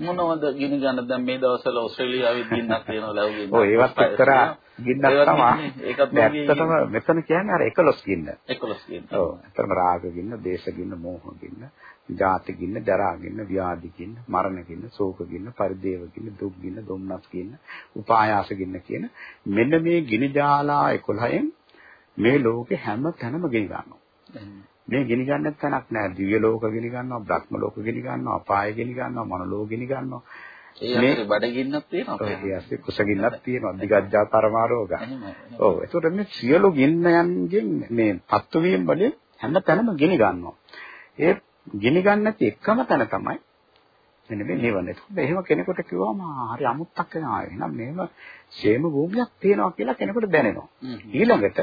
මොනවද ගිනි ගන්න දැන් මේ දවස්වල ඕස්ට්‍රේලියාවේ ගින්නක් තියෙනවා ලැබු ගින්න. ඔව් ඒවත් එක්තරා ගින්නක් තමයි. ඒකත් ඇත්තටම මෙතන කියන්නේ අර 11 ගින්න. 11 ගින්න. ඔව්. ඇත්තටම රාග ගින්න, දේශ ගින්න, මෝහ ගින්න, ජාති ගින්න, ජරා ගින්න, ව්‍යාධි ගින්න, මරණ ගින්න, ශෝක ගින්න, පරිදේව ගින්න, දුක් ගින්න, දුම්නස් ගින්න, උපායාස ගින්න කියන මෙන්න මේ ගිනි ජාලා 11න් මේ ලෝකේ හැම තැනම ගිනි ගන්නවා. මේ ගිනි ගන්න තැනක් නෑ. දිව්‍ය ලෝක ගිනි ගන්නවා, බ්‍රහ්ම ලෝක ගිනි ගන්නවා, අපාය ගිනි ගන්නවා, මනෝලෝක ගිනි ගන්නවා. ඒ අතරේ බඩගින්නක් තියෙනවා. ඒ ඇස්සේ කුසගින්නක් තියෙනවා. දිගජ්ජා පරමාරෝග. ඔව්. ඒතකොට මේ සියලු ගින්නයන්ගෙන් මේ පත්තු වීම වලින් හැම තැනම ගිනි ගන්නවා. ඒ ගිනි ගන්න නැති එකම තැන තමයි මෙන්න මේ නිවන. ඒකද එහෙම කෙනෙකුට කිව්වම හරි අමුත්තක් වෙනවා. එහෙනම් මෙහෙම ෂේම භූමියක් තියෙනවා කියලා කෙනෙකුට දැනෙනවා. ඊළඟට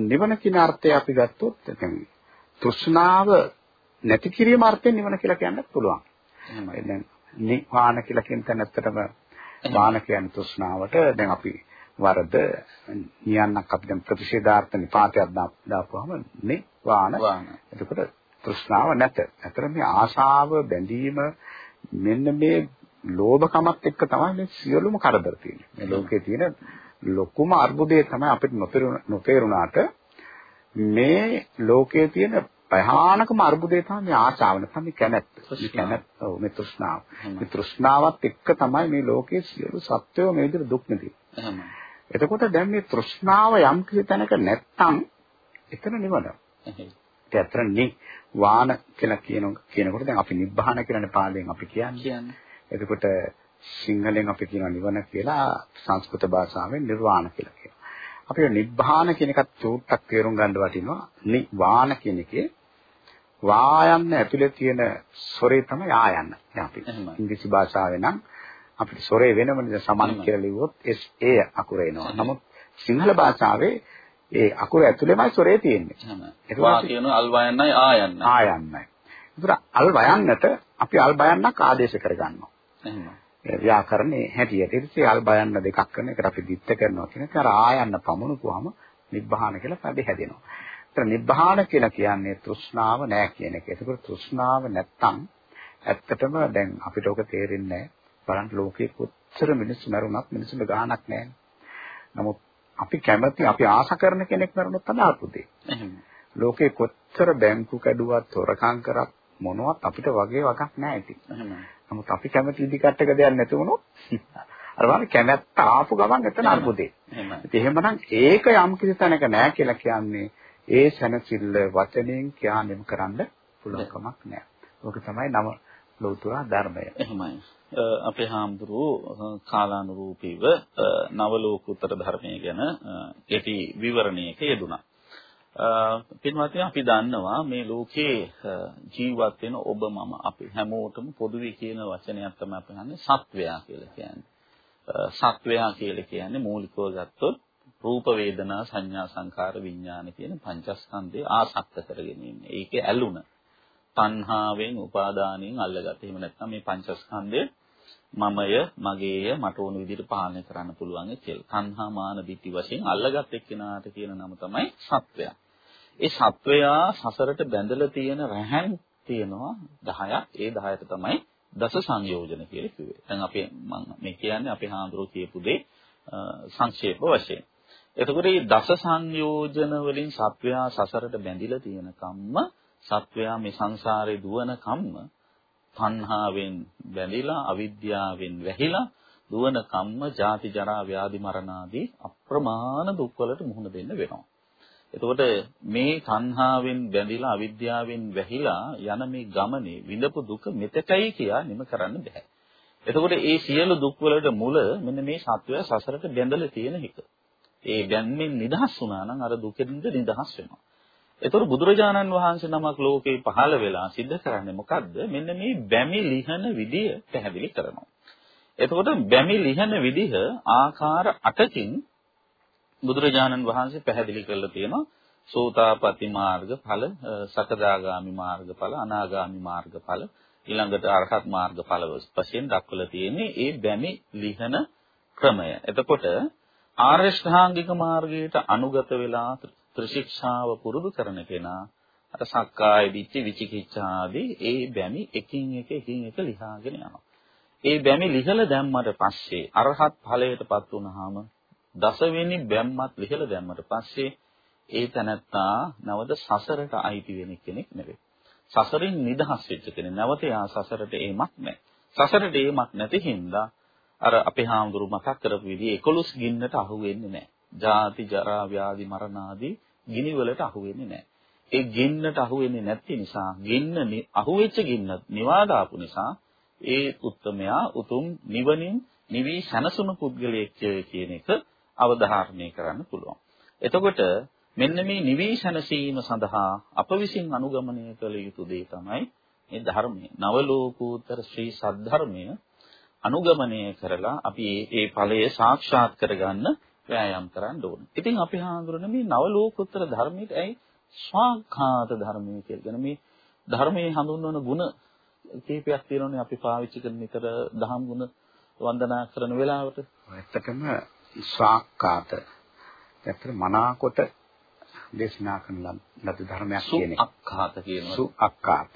නිවන කියන අර්ථය අපි ගත්තොත් දැන් තෘෂ්ණාව නැති කිරීම අර්ථයෙන් නිවන කියලා කියන්නත් පුළුවන්. දැන් නිවාන කියලා කියන තැන ඇත්තටම වාන කියන්නේ තෘෂ්ණාවට දැන් අපි වරද නියන්නක් අපි දැන් ප්‍රතිෂේධාර්ථ නිපාතයක් දාපුවාම නිවාන. එතකොට තෘෂ්ණාව නැත. අතර මේ ආශාව බැඳීම මෙන්න මේ ලෝභකමත් එක්ක තමයි මේ සියලුම කරදර තියෙන්නේ. මේ ලෝකේ තියෙන ලොකුම අර්බුදය තමයි අපිට නොතේරුණාට මේ ලෝකයේ තියෙන භයානකම අර්බුදය තමයි මේ ආශාව නැත්නම් මේ කැමැත්ත. කැමැත්ත ඔව් මේ තෘෂ්ණාව. මේ තෘෂ්ණාවත් එක්ක තමයි මේ ලෝකයේ සියලු සත්වයෝ මේ විදිහට දුක් විඳින්නේ. එතකොට දැන් මේ තෘෂ්ණාව යම් කිසි තැනක නැත්තම් එතන නිවන. ඒක අතර නි වාන කියලා කියන කියනකොට දැන් අපි නිබ්බාන කියලානේ පාඩයෙන් අපි කියන්නේ. එතකොට සිංහලෙන් අපි කියනවා නිවන කියලා සංස්කෘත භාෂාවෙන් නිර්වාණ කියලා කියනවා. අපි නිබ්බාන කියන එකත් චූට්ටක් තේරුම් ගන්න වටිනවා. නිවාන කියන එකේ වායන්න ඇතුලේ තියෙන ස්වරේ තමයි ආයන්න. දැන් අපි ඉංග්‍රීසි භාෂාවේ නම් අපිට ස්වරේ වෙනමනේ සමන් කියලා ලිව්වොත් S A අකුර එනවා. නමුත් සිංහල භාෂාවේ ඒ අකුර ඇතුලේමයි ස්වරේ තියෙන්නේ. ඒක වා කියන අල් වයන්නයි ආයන්නයි. ආයන්නයි. ඒතර අල් වයන්නට අපි අල් බයන්නක් ආදේශ කරගන්නවා. එහෙමයි. ව්‍යාකරණේ හැටියට. ඊට පස්සේ අල් බයන්න දෙකක් කරන එකට අපි දිත්ත කරනවා කියන එක අර ආයන්න පමුණුවාම නිබ්බාන කියලා පදේ හැදෙනවා. ඒතර නිබ්බාන කියලා කියන්නේ තෘෂ්ණාව නෑ කියන එක. ඒකෝට තෘෂ්ණාව නැත්තම් ඇත්තටම දැන් අපිට ඔක තේරෙන්නේ නෑ. බලන්න ලෝකේ කොච්චර මිනිස්සු මරුණත් මිනිස්සුන්ට ගාණක් නෑ. නමුත් අපි කැමති අපි ආශා කරන කෙනෙක් මරුණොත් අර්බුදේ. ලෝකේ කොච්චර බැංකු කැඩුවත්, හොරකම් කරත් මොනවත් අපිට වගේ වගක් නෑ ඉතින්. නමුත් අපි කැමති ඉදි කට්ටක දෙයක් නැති වුණොත් අර වගේ කැමැත්ත ආපු ගමන් එතන අර්බුදේ. එහෙමනම් ඒක යම් කිසි තැනක නෑ කියලා කියන්නේ ඒ සැනසෙල්ල වචනෙන් කියන්නෙම කරන්න පුළුවන් කමක් නෑ. ඕක තමයි නම ලෞතර ධර්මය. එහෙමයි. අපේ හාමුදුරුවෝ කාලානුරූපීව නව ලෝකුත්තර ධර්මය ගැන කෙටි විවරණයක යෙදුණා. පින්වත්නි අපි දන්නවා මේ ලෝකේ ජීවත් වෙන ඔබ මම අපි හැමෝටම පොදුවේ කියන වචනයක් තමයි අපි හන්නේ සත්වයා කියලා කියන්නේ. සත්වයා කියලා කියන්නේ මූලිකව ගත්තොත් රූප වේදනා සංඥා සංකාර විඥාන කියන පංචස්කන්ධේ ආසක්ත කරගෙන ඉන්නේ. ඒකේ ඇලුන තණ්හාවෙන් උපාදානයෙන් අල්ලගත්ත. එහෙම නැත්නම් මේ පංචස්කන්ධය මමය, මගේය, මට ඕන විදිහට පාලනය කරන්න පුළුවන් කියලා. තණ්හා මාන දිටි වශයෙන් අල්ලගත් එක්කෙනාට කියන නම තමයි සත්වයා. ඒ සත්වයා සසරට බැඳලා තියෙන රැහන් තියෙනවා 10ක්. ඒ 10ට තමයි දස සංයෝජන කියලා කිව්වේ. දැන් අපි මම මේ කියන්නේ අපේ හාමුදුරුවෝ කියපු දේ සංක්ෂේප වශයෙන්. එතකොට මේ දස සංයෝජන වලින් සත්වයා සසරට බැඳිලා තියෙන කම්ම සත්වයා මේ සංසාරේ දුවන කම්ම තණ්හාවෙන් බැඳිලා අවිද්‍යාවෙන් වැහිලා දුවන කම්ම ජාති ජරා ව්‍යාධි මරණ ආදී අප්‍රමාණ දුක්වලට මුහුණ දෙන්න වෙනවා. එතකොට මේ තණ්හාවෙන් බැඳිලා අවිද්‍යාවෙන් වැහිලා යන මේ ගමනේ විඳපු දුක මෙතකයි කියා නිම කරන්න බෑ. එතකොට මේ සියලු දුක් වලට මුල මෙන්න මේ සත්වය සසරට බැඳලා තියෙන එක. ඒ බැන්මෙන් නිදහස් වුණා නම් අර දුකෙන්ද නිදහස් වෙනවා. එතකොට බුදුරජාණන් වහන්සේ නමක් ලෝකේ පහළ වෙලා සිද්ධ කරන්නේ මොකද්ද? මෙන්න මේ බැමි ලිහන විදිය පැහැදිලි කරනවා. එතකොට බැමි ලිහන විදිහ ආකාර 8කින් බුදුරජාණන් වහන්සේ පැහැදිලි කරලා තියෙනවා. සෝතාපට්ටි මාර්ග ඵල, සකදාගාමි මාර්ග ඵල, අනාගාමි මාර්ග ඵල, ඊළඟට අරහත් මාර්ග ඵල වශයෙන් දක්වලා තියෙන්නේ ඒ බැමි ලිහන ක්‍රමය. එතකොට ආර්ය ශ්‍රාංගික මාර්ගයට අනුගත වෙලා ත්‍රිශික්ෂාව පුරුදු කරන කෙනා අර සක්කාය දිට්ඨි විචිකිච්ඡා ආදී ඒ බැමි එකින් එක එකින් එක ලිහාගෙන යනවා. ඒ බැමි ලිහල දැම්මට පස්සේ අරහත් ඵලයටපත් වුනහම දසවෙනි බැම්මත් ලිහල දැම්මට පස්සේ ඒ තැනත්තා නවද සසරට අයිති වෙන කෙනෙක් නෙවෙයි. සසරින් නිදහස් වෙච්ච කෙනෙක්. නැවත යා සසරට ඒමක් නැහැ. සසරට ඒමක් නැති හින්දා අර අපේ හාමුදුරු මතක් කරපු විදිහේ 11 ගින්නට අහු වෙන්නේ නැහැ. ජාති ජරා ව්‍යාධි මරණ ආදී ගිනි වලට අහු වෙන්නේ නැහැ. ඒ ගින්නට අහු වෙන්නේ නැති නිසා ගින්න අහු වෙච්ච ගින්න නිවා දාපු නිසා ඒ උත්තමයා උතුම් නිවනින් නිවි සැනසුණු පුද්ගලයෙක් කියන එක අවධාරණය කරන්න පුළුවන්. එතකොට මෙන්න මේ නිවි සැනසීම සඳහා අප විසින් අනුගමනය කළ යුතු දේ තමයි මේ ධර්මයේ නව ලෝකෝත්තර ශ්‍රී සද්ධර්මය අනුගමනය කරලා අපි ඒ ඵලය සාක්ෂාත් කරගන්න වෑයම් කරන්න ඕන. ඉතින් අපි හඳුරන මේ නව ලෝකෝත්තර ධර්මයට ඇයි ස්වාඛාත ධර්මය කියලා. මේ ධර්මයේ හඳුන්වන ಗುಣ කීපයක් තියෙනවනේ අපි පාවිච්චි කරන නිතර දහම් ගුණ වන්දනා කරන වෙලාවට. ඇත්තටම ස්වාක්කාත. ඇත්තට මනාකොට දේශනා කරන ලද ධර්මයක් කියන්නේ. සුඅක්කාත කියනවා. සුඅක්කාත.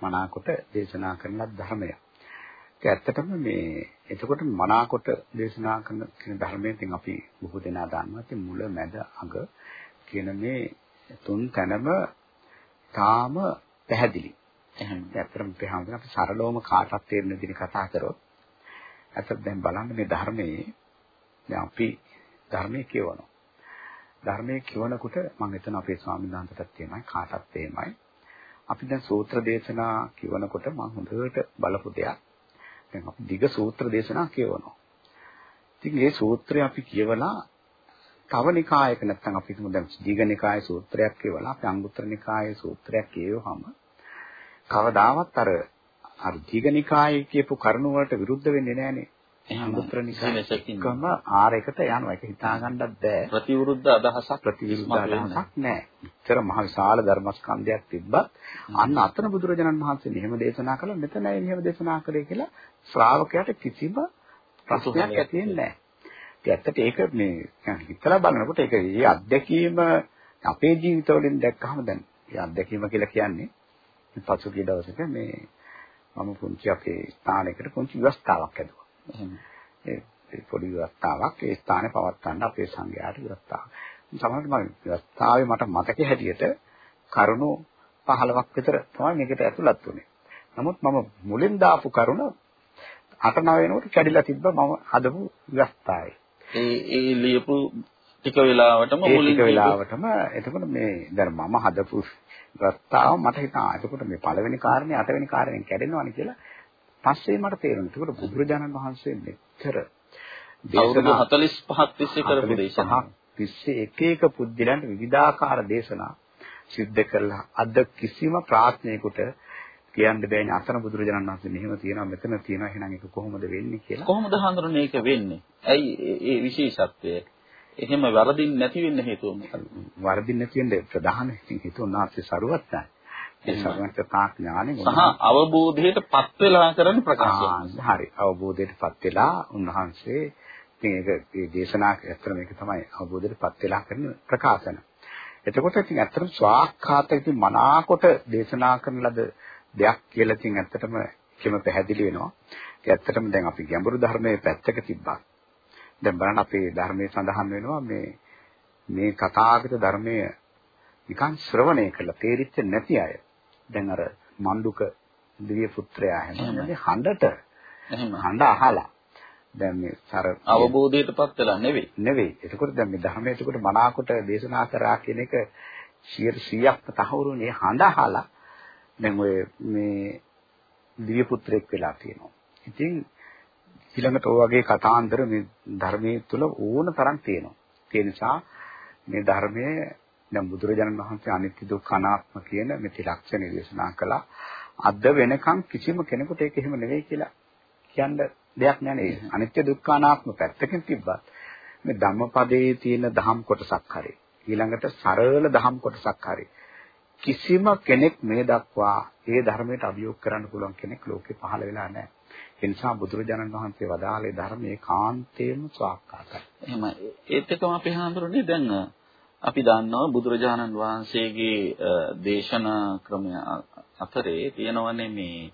මනාකොට දේශනා කරන ලද ධර්මයක්. ඒක ඇත්තටම මේ එතකොට මනාකොට දේශනා කරන කියන ධර්මයෙන් ඉතින් අපි බොහෝ දෙනා දන්නවා. ඉතින් මුල මැද අග කියන මේ තුන් තැනම තාම පැහැදිලි. එහෙනම් ඇත්තටම අපි හඳුනන අපි සරලවම කාටවත් තේරෙන විදිහට කතා කරොත් ඇත්තට දැන් බලන්න මේ ධර්මයේ දැන් අපි ධර්මයේ කියවනවා. ධර්මයේ කියවනකොට මම හිතන අපේ ස්වාමීන් වහන්සේටත් එහෙමයි කාටත් එහෙමයි. අපි දැන් සූත්‍ර දේශනා කියවනකොට මම හොඳට බලපු දෙයක්. දැන් අපි දිග සූත්‍ර දේශනා කියවනවා. ඉතින් මේ සූත්‍රය අපි කියවලා තව නිකායක නැත්නම් අපි හිතමු දැන් දීඝනිකායේ සූත්‍රයක් කියවලා අපි අංගුත්තර නිකායේ සූත්‍රයක් කියවුවහම කවදාවත් අර අර දීඝනිකායේ කියපු කරුණු වලට විරුද්ධ වෙන්නේ නැහනේ. අංගුත්තර නිකායකම ආරයකට යනවා. ඒක හිතා ගන්නත් බෑ. ප්‍රතිවිරුද්ධ අදහසක් ප්‍රතිවිරුද්ධ අදහසක් නෑ. ඉතර මහ විශාල ධර්මස්කන්ධයක් තිබ්බත් අන්න අතන බුදුරජාණන් වහන්සේ මෙහෙම දේශනා කළා මෙතනයි මෙහෙම දේශනා කළේ කියලා ශ්‍රාවකයාට කිසිම ප්‍රශ්නයක් ඇති වෙන්නේ නෑ. ඇත්තට ඒක මේ හිතලා බලනකොට ඒක ඒ අත්දැකීම අපේ ජීවිතවලින් දැක්කහම දැන් ඒ අත්දැකීම කියලා කියන්නේ පසුගිය දවසක මේ මම පුංචි අපේ ස්ථානයකට පුංචි ව්‍යවස්ථාවක් ඇදුවා. ඒ පොඩි ව්‍යවස්ථාවක් ඒ ස්ථානේ පවත්වන්න අපේ සංඝයාට ව්‍යවස්ථාවක්. සමහරවිට මම ව්‍යවස්ථාවේ මට මතක හැටියට කරුණු 15ක් විතර තමයි මේකට ඇතුළත් වුනේ. නමුත් මම මුලින් දාපු කරුණ 8 9 වෙනකොට කැඩිලා තිබ්බා මම හදපු ව්‍යවස්ථාවේ. ඒ ඒ ලියපු ටික වෙලාවටම මුලින් ටික වෙලාවටම එතකොට මේ දැන් මම හදපු ව්‍යවස්ථාව මට හිතා එතකොට මේ පළවෙනි කාරණේ අටවෙනි කාරණෙන් කැඩෙනවනේ කියලා පස්සේ මට තේරුණා. ඒකට බුදුරජාණන් වහන්සේ මෙච්චර දේශනා 45ක් තිස්සේ කරපු දේශනා තිස්සේ එක එක පුද්ගලයන්ට විවිධාකාර දේශනා සිද්ධ කරලා අද කිසිම ප්‍රාඥයෙකුට කියන්න බෑනේ අතන බුදුරජාණන් වහන්සේ මෙහෙම තියෙනවා මෙතන තියෙනවා එහෙනම් ඒක කොහොමද වෙන්නේ කියලා. කොහොමද හඳුනන්නේ ඒක වෙන්නේ? ඇයි ඒ විශේෂත්වය? එහෙම වරදින් නැති වෙන්න හේතුව මොකක්ද? වරදින් නැති වෙන්න ප්‍රධාන හේතුව උන්වහන්සේ සරුවත් නැහැ. ඒ සර්වඥතා ඥානෙ සහ අවබෝධයටපත් වෙලා කරන ප්‍රකාශය. හරි. අවබෝධයටපත් වෙලා උන්වහන්සේ ඉතින් ඒක මේ දේශනා ඇත්තට මේක තමයි අවබෝධයටපත් වෙලා කරන ප්‍රකාශන. එතකොට ඉතින් ඇත්තටම ස්වාක්ඛාත ඉතින් මනාකොට දේශනා කරන ලද දෙයක් කියලා ඉතින් ඇත්තටම කිම පැහැදිලි වෙනවා. ඒ ඇත්තටම දැන් අපි ගැඹුරු ධර්මයේ පැත්තක තිබ්බා. දැන් බලන්න අපේ ධර්මයේ සඳහන් වෙනවා මේ මේ කථාගත ධර්මය නිකන් ශ්‍රවණය කළා තේරිච්ච නැති අය. දැන් අර මණ්ඩුක දිව්‍ය පුත්‍රයා හැමෝම හඬට හඬ අහලා දැන් මේ සර අවබෝධයටපත් වෙලා නෙවෙයි. නෙවෙයි. එතකොට දැන් මේ ධර්මයේ එතකොට මනාකොට දේශනා කරා කියන එක 100%ක්ම තහවුරුනේ හඬ අහලා දැන් ඔය මේ දිව්‍ය පුත්‍රයෙක් වෙලා තියෙනවා. ඉතින් ඊළඟට ඔය වගේ කතාන්දර මේ ධර්මයේ තුල ඕන තරම් තියෙනවා. ඒ නිසා මේ ධර්මයේ දැන් බුදුරජාණන් වහන්සේ අනිත්‍ය දුක්ඛ අනාත්ම කියන මේ ත්‍රිලක්ෂණ දේශනා කළා. අද වෙනකන් කිසිම කෙනෙකුට ඒක එහෙම නෙවෙයි කියලා කියන්න දෙයක් නෑ නේද? අනිත්‍ය දුක්ඛ අනාත්ම පැත්තකින් තිබ්බත් මේ ධම්මපදයේ තියෙන දහම් කොටසක් හරි ඊළඟට සරල දහම් කොටසක් හරි කිසිම කෙනෙක් මේ දක්වා ඒ ධර්මයට අභියෝග කරන්න පුළුවන් කෙනෙක් ලෝකේ පහළ වෙලා නැහැ. ඒ නිසා බුදුරජාණන් වහන්සේ වදාළේ ධර්මයේ කාන්තේම ස්වාක්කාතයි. එහෙමයි. ඒත් එකම අපි හඳුරන්නේ දැන් අපි දන්නවා බුදුරජාණන් වහන්සේගේ දේශනා ක්‍රමය අතරේ තියෙනවනේ මේ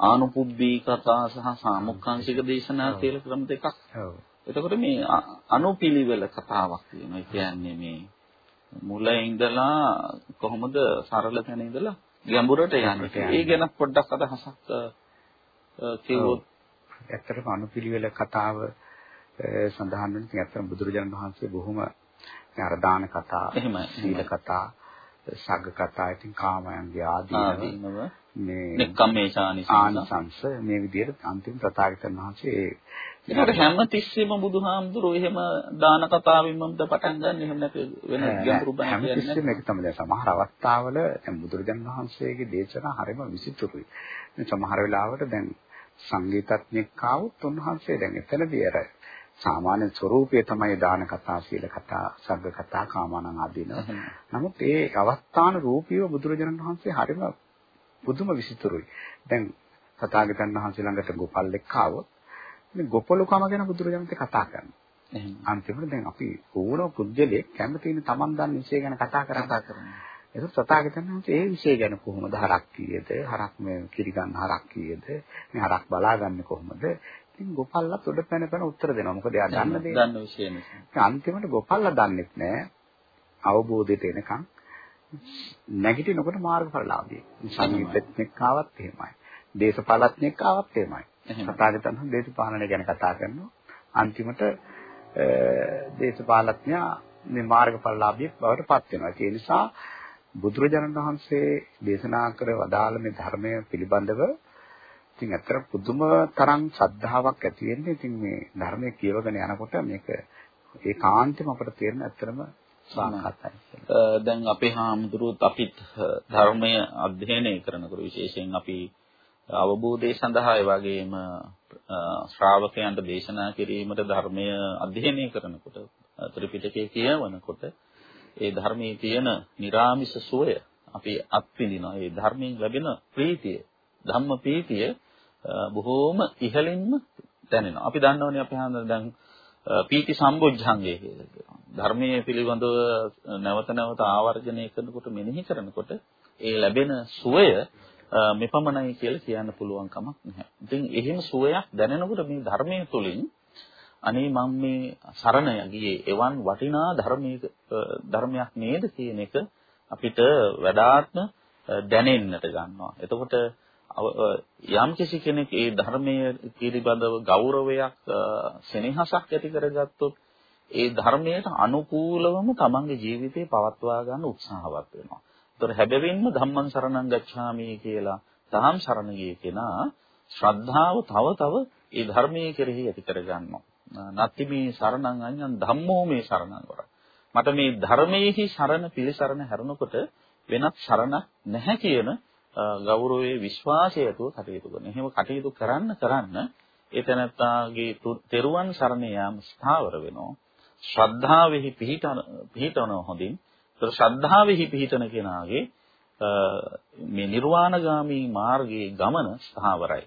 ආනුපුබ්බී කතා සහ සාමුක්ඛංශික දේශනා කියලා ක්‍රම දෙකක්. ඔව්. එතකොට මේ අනුපිළිවෙල කතාවක් තියෙනවා. ඒ කියන්නේ මේ මුල ඉඳලා කොහොමද සරල තැන ඉඳලා ගැඹුරට යන්නේ. ඒ ගැන පොඩ්ඩක් අදහසක් කිව්වොත් ඇත්තටම අනුපිළිවෙල කතාව සඳහන් වෙන ඉතින් ඇත්තටම බුදුරජාණන් වහන්සේ බොහොම අර දාන කතා, සීල කතා, සග්ග කතා, ඉතින් කාමයන්ගේ ආදීනව මේ නික්කම්මේ ආනිසංස මේ විදිහට අන්තිම ප්‍රතාවිතන් වහන්සේ ඒකට හැම තිස්සෙම බුදුහාමුදුරුවෝ එහෙම දාන කතාවෙන්මද පටන් ගන්න එහෙම නැති වෙන ගැඹුරු බණ හැම තිස්සෙම ඒක තමයි. දැන් සමහර අවස්ථාවල දැන් බුදුරජාණන් වහන්සේගේ දේශනා හරිම විචිත්‍රයි. සමහර වෙලාවට දැන් සංගීතඥෙක් ආවොත් උන්වහන්සේ දැන් එතනදී අර සාමාන්‍ය ස්වરૂපය තමයි දාන කතා, සීල කතා, සග්ග කතා, කාමානං ආදීන. නමුත් ඒ අවස්ථාන රූපීව බුදුරජාණන් වහන්සේ හරිම පුදුම විසිතුරුයි. දැන් සතාගතයන් වහන්සේ ළඟට ගොපල්ලෙක් ආවොත් මේ ගොපලුකම ගැන බුදුරජාණන්ට කතා කරනවා. එහෙනම් අන්තිමට දැන් අපි ඕන පුද්ගලෙක් කැමතිනේ Taman දන්න විෂය ගැන කතා කරා කරනවා. ඒක සතාගතයන් වහන්සේ ඒ විෂය ගැන කොහොමද හරක් කීයද? හරක් මේ කිරි ගන්න හරක් කීයද? මේ හරක් බලාගන්නේ කොහොමද? ඉතින් ගොපල්ලා උඩ පැන පැන උත්තර දෙනවා. මොකද එයා දන්න දේ. දන්න විෂය නිසා. අන්තිමට ගොපල්ලා දන්නෙත් නෑ. අවබෝධයට එනකන් නැගිටිනකොට මාර්ගඵලලාභී. සංගීතඥෙක් ආවත් එහෙමයි. දේශපාලඥෙක් ආවත් එහෙමයි. සතාගතන් දේශපාලනය ගැන කතා කරනවා. අන්තිමට දේශපාලඥයා මේ මාර්ගඵලලාභියෙක් බවට පත් වෙනවා. ඒ නිසා බුදුරජාණන් වහන්සේ දේශනා කර වදාළ මේ ධර්මය පිළිබඳව ඉතින් ඇත්තට පුදුම තරම් ශ්‍රද්ධාවක් ඇති වෙන්නේ. ඉතින් මේ ධර්මයේ කියවගෙන යනකොට මේක ඒ කාන්තෙම අපට තේරෙන ඇත්තම සාකච්ඡායි. දැන් අපේ හාමුදුරුවොත් අපිත් ධර්මය අධ්‍යයනය කරනකොට විශේෂයෙන් අපි අවබෝධය සඳහා ඒ වගේම ශ්‍රාවකයන්ට දේශනා කිරීමට ධර්මය අධ්‍යයනය කරනකොට ත්‍රිපිටකය කියවනකොට ඒ ධර්මයේ තියෙන निराமிස සෝය අපි අත්විඳිනවා. ඒ ධර්මයෙන් ලැබෙන ප්‍රීතිය, ධම්ම ප්‍රීතිය බොහෝම ඉහළින්ම දැනෙනවා. අපි දන්නවනේ අපි හඳ දැන් පීති සම්බොජ්ජංගය කියලා කියනවා. ධර්මයේ පිළිබඳව නැවත නැවත ආවර්ජනය කරනකොට මෙනෙහි කරනකොට ඒ ලැබෙන සුවය මෙපමණයි කියලා කියන්න පුළුවන් කමක් නැහැ. ඉතින් එහෙම සුවයක් දැනෙනකොට මේ ධර්මයේ තුලින් අනේ මම මේ සරණ ගියේ එවන් වටිනා ධර්මයක ධර්මයක් නේද කියන එක අපිට වඩාත්ම දැනෙන්නට ගන්නවා. එතකොට යම් කිසි කෙනෙක් ඒ ධර්මයේ පිළිබඳව ගෞරවයක් සෙනෙහසක් ඇති කරගත්තොත් ඒ ධර්මයට අනුකූලවම තමන්ගේ ජීවිතේ පවත්වා ගන්න උත්සාහවත් වෙනවා. ඒතර හැබැවින්ම ධම්මං සරණං ගච්ඡාමි කියලා දහම් සරණ ගිය කෙනා ශ්‍රද්ධාව තව තව ඒ ධර්මයේ කෙරෙහි ඇති කරගන්නවා. නත්ති මේ සරණං අඤ්ඤං ධම්මෝ මේ සරණං වර. මට මේ ධර්මයේහි සරණ පිළිසරණ හැරෙනකොට වෙනත් සරණක් නැහැ කියන ගෞරවයේ විශ්වාසය ඇතුව කටයුතු කරන. එහෙම කටයුතු කරන්න කරන්න ඒ තැනත්තාගේ තෙරුවන් සරණ යාම ස්ථාවර වෙනවා. ශ්‍රද්ධාවෙහි පිහිටන පිහිටන හොඳින්. ඒතර ශ්‍රද්ධාවෙහි පිහිටන කෙනාගේ මේ නිර්වාණගාමී මාර්ගයේ ගමන ස්ථාවරයි.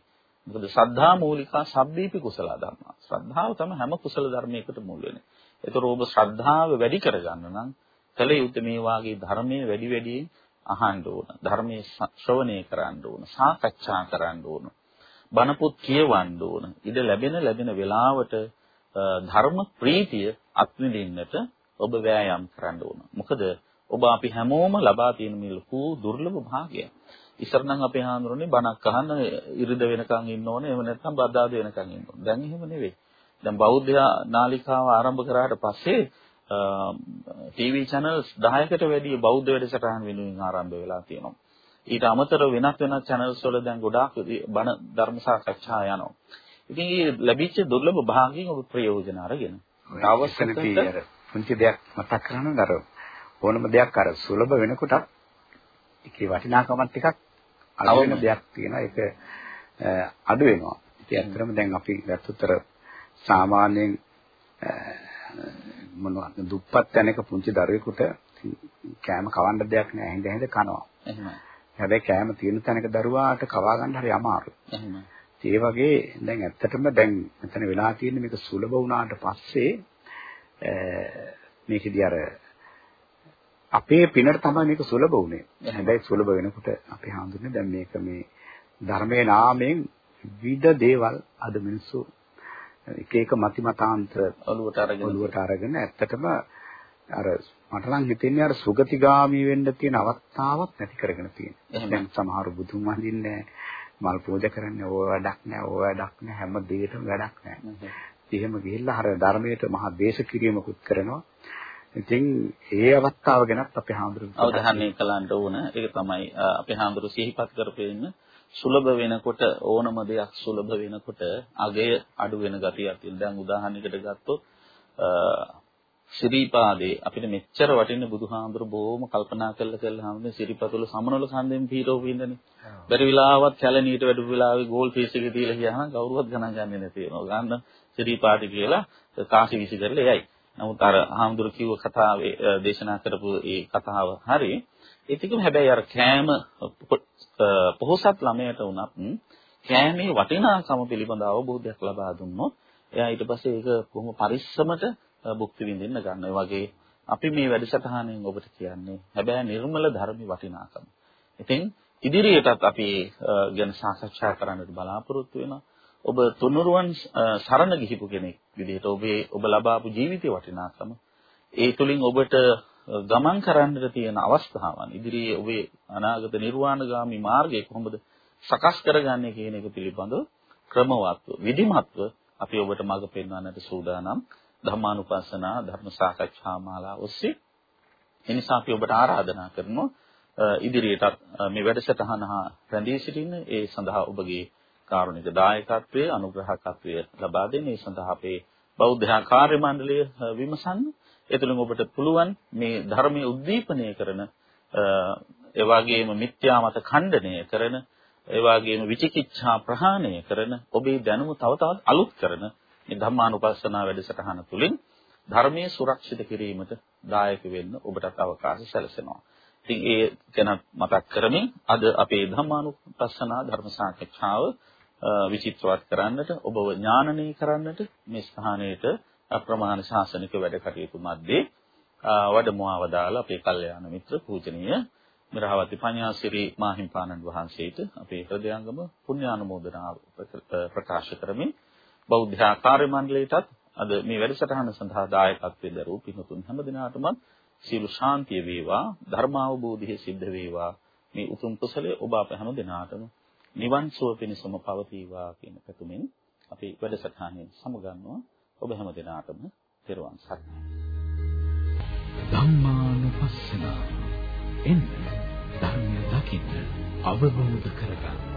මොකද ශ්‍රද්ධා මූලිකා සබ්බීපි කුසල ධර්ම. ශ්‍රද්ධාව තමයි හැම කුසල ධර්මයකට මුල් වෙන්නේ. ඒතර ඔබ ශ්‍රද්ධාව වැඩි කරගන්න නම් කල යුත්තේ මේ වාගේ ධර්මයේ වැඩි වැඩියෙන් අහන්න ඕන. ධර්මයේ ශ්‍රවණය කරන්න ඕන. සාකච්ඡා කරන්න ඕන. බණ පොත් කියවන්න ඕන. ඉඩ ලැබෙන ලැබෙන වෙලාවට ධර්ම ප්‍රීතිය අත්විඳින්නට ඔබ වෑයම් කරන්න ඕන. මොකද ඔබ අපි හැමෝම ලබා තියෙන මේ ලොකු දුර්ලභ භාගය. ඉස්සර නම් අපේ හාමුදුරනේ බණක් අහන්න ඉරිද වෙනකන් ඉන්න ඕනේ. එහෙම නැත්නම් බද්දාද වෙනකන් ඉන්න ඕනේ. දැන් එහෙම නෙවෙයි. දැන් බෞද්ධ නාලිකාව ආරම්භ කරාට පස්සේ ටීවී channels 10කට වැඩි බෞද්ධ වැඩසටහන් වෙනුවෙන් ආරම්භ වෙලා තියෙනවා. ඊට අමතරව වෙනත් වෙනත් channels වල දැන් ගොඩාක් බණ ධර්ම සාකච්ඡා යනවා. ඉතින් මේ ලැබිච්ච දුර්ලභ භාගයෙන් ඔබ ප්‍රයෝජන අරගෙන අවශ්‍යනදී අර පුංචි දෙයක් මතක් කරගන්න අර ඕනම දෙයක් අර සුලභ වෙනකොටත් ඒකේ වටිනාකමත් ටිකක් අඩු වෙන දෙයක් තියෙනවා ඒක අඩු වෙනවා. ඉතින් ඇත්තටම දැන් අපි ගත්තොතර සාමාන්‍යයෙන් මොනවද දුප්පත් තැනක පුංචි දරුවෙකුට කෑම කවන්න දෙයක් නෑ හින්ද හින්ද කනවා. එහෙමයි. හැබැයි කෑම තියෙන තැනක දරුවාට කවා ගන්න හරි අමාරුයි. එහෙමයි. ඒ වගේ දැන් ඇත්තටම දැන් මෙතන වෙලා තියෙන්නේ මේක සුලභ වුණාට පස්සේ මේකෙදී අර අපේ පිනට තමයි මේක සුලභ වුනේ. හැබැයි සුලභ වෙනකොට අපි හඳුන්නේ දැන් මේක මේ ධර්මයේ නාමයෙන් විවිධ දේවල් අද මිනිස්සු එක එක මති මතාන්තර ඔලුවට අරගෙන ඔලුවට අරගෙන ඇත්තටම අර මට නම් හිතෙන්නේ අර සුගතිගාමි වෙන්න තියෙන අවස්ථාවක් නැති කරගෙන තියෙනවා. දැන් සමහර බුදුන් වහන්දින්නේ මල් පූජා කරන්නේ ඕව වැඩක් නෑ ඕව වැඩක් නෑ හැම දෙයකටම වැඩක් නෑ. එහෙම ගිහිල්ලා අර ධර්මයට මහා දේශ කිරීමකුත් කරනවා. ඉතින් ඒ අවස්ථාව ගැනත් අපේ හාමුදුරුවෝ අවධානය කළාන්න ඕන. ඒක තමයි අපේ හාමුදුරුවෝ සිහිපත් කරපෙන්න සුලභ වෙනකොට ඕනම දෙයක් සුලභ වෙනකොට අගය අඩු වෙන ගතියක් තියෙනවා. දැන් උදාහරණයකට ගත්තොත් ශ්‍රීපාදේ අපිට මෙච්චර වටින බුදුහාමුදුරු බොහොම කල්පනා කරලා කරලා හැමෝම සිරිපතුල සමනවල කන්දෙන් පීරෝපු ඉඳනේ. බැරි වෙලාවත් කැලණියට වැඩි වෙලාවේ ගෝල් ෆීස් එක දීලා ගියාම කවුරුවත් ගණන් ගන්නේ නැති වෙනවා. ගන්න ශ්‍රීපාදේ කියලා කාසි විසි කරලා එයයි. නමුත් අර හාමුදුරු කිව්ව කතාවේ දේශනා කරපු ඒ කතාව හරි. ඒ ටිකම හැබැයි අර කෑම පොහොසත් ළමයට වුණත් කෑමේ වටිනාකම පිළිබඳ අවබෝධයක් ලබා දුන්නොත් එයා ඊට පස්සේ ඒක කොහොම පරිස්සමට භුක්ති විඳින්න ගන්න. ඒ වගේ අපි මේ වැඩසටහනෙන් ඔබට කියන්නේ හැබැයි නිර්මල ධර්මී වටිනාකම. ඉතින් ඉදිරියටත් අපි ගැන සාකච්ඡා කරන්නට බලාපොරොත්තු වෙනවා. ඔබ තුනුරුවන් සරණ ගිහිපු කෙනෙක් විදිහට ඔබේ ඔබ ලබාපු ජීවිතේ වටිනාකම ඒ තුලින් ඔබට ගමන් කරන්නට තියෙන අවස්ථාවන් ඉදිරියේ ඔබේ අනාගත නිර්වාණගාමි මාර්ගය කොහොමද සකස් කරගන්නේ කියන එක පිළිබඳව ක්‍රමවත්ව විධිමත්ව අපි ඔබට මඟ පෙන්වන්නට සූදානම්. ධර්මානුපස්සනා ධර්ම සාකච්ඡා මාලා ඔස්සේ. එනිසා අපි ඔබට ආරාධනා කරනවා ඉදිරියටත් මේ වැඩසටහන හා රැඳී සිටින්න. ඒ සඳහා ඔබගේ කාරුණික දායකත්වයේ අනුග්‍රහකත්වය ලබා දෙන ඒ සඳහා අපේ බෞද්ධ කාර්ය මණ්ඩලය විමසන්න. ඒ තුළින් ඔබට පුළුවන් මේ ධර්මයේ උද්දීපනය කරන ඒ වගේම මිත්‍යා මත ඛණ්ඩනය කරන ඒ වගේම විචිකිච්ඡා ප්‍රහාණය කරන ඔබේ දැනුම තව තවත් අලුත් කරන මේ ධම්මානුපස්සනා වැඩසටහන තුළින් ධර්මයේ සුරක්ෂිත කිරීමට දායක වෙන්න ඔබටත් අවකාශ සැලසෙනවා. ඉතින් ඒ ගැන මතක් කරමින් අද අපේ ධම්මානුපස්සනා ධර්ම සාකච්ඡාව විචිත්‍රවත් කරන්නට ඔබව ඥානනය කරන්නට මේ ස්ථානයේට අප්‍රමාණ ශාසනික වැඩ කටයුතු මැද්දේ වඩමුවව දාලා අපේ කල්යාණ මිත්‍ර පූජනීය මිරහවති පඤ්ඤාසිරි මාහිම්පාණන් වහන්සේට අපේ හෘදයාංගම පුණ්‍යානුමෝදනාව ප්‍රකාශ කරමින් බෞද්ධ ආකාර්ය මණ්ඩලයටත් අද මේ වැඩසටහන සඳහා දායකත්වයෙන් දරූ පින්තුන් හැම දිනාටම සීල ශාන්තිය වේවා ධර්මාවබෝධය සිද්ධ වේවා. මේ උතුම් කුසලයේ ඔබ අප හැම දිනාටම නිවන් සුව පිණසම පවතිවා කියන පැතුමින් අපි වැඩසටහනින් සමුගන්නවා. ඔබ හැම දිනාටම තෙරුවන් සරණයි. ධම්මානුපස්සන එන්න ධර්මය දකින්න අවබෝධ කරගන්න.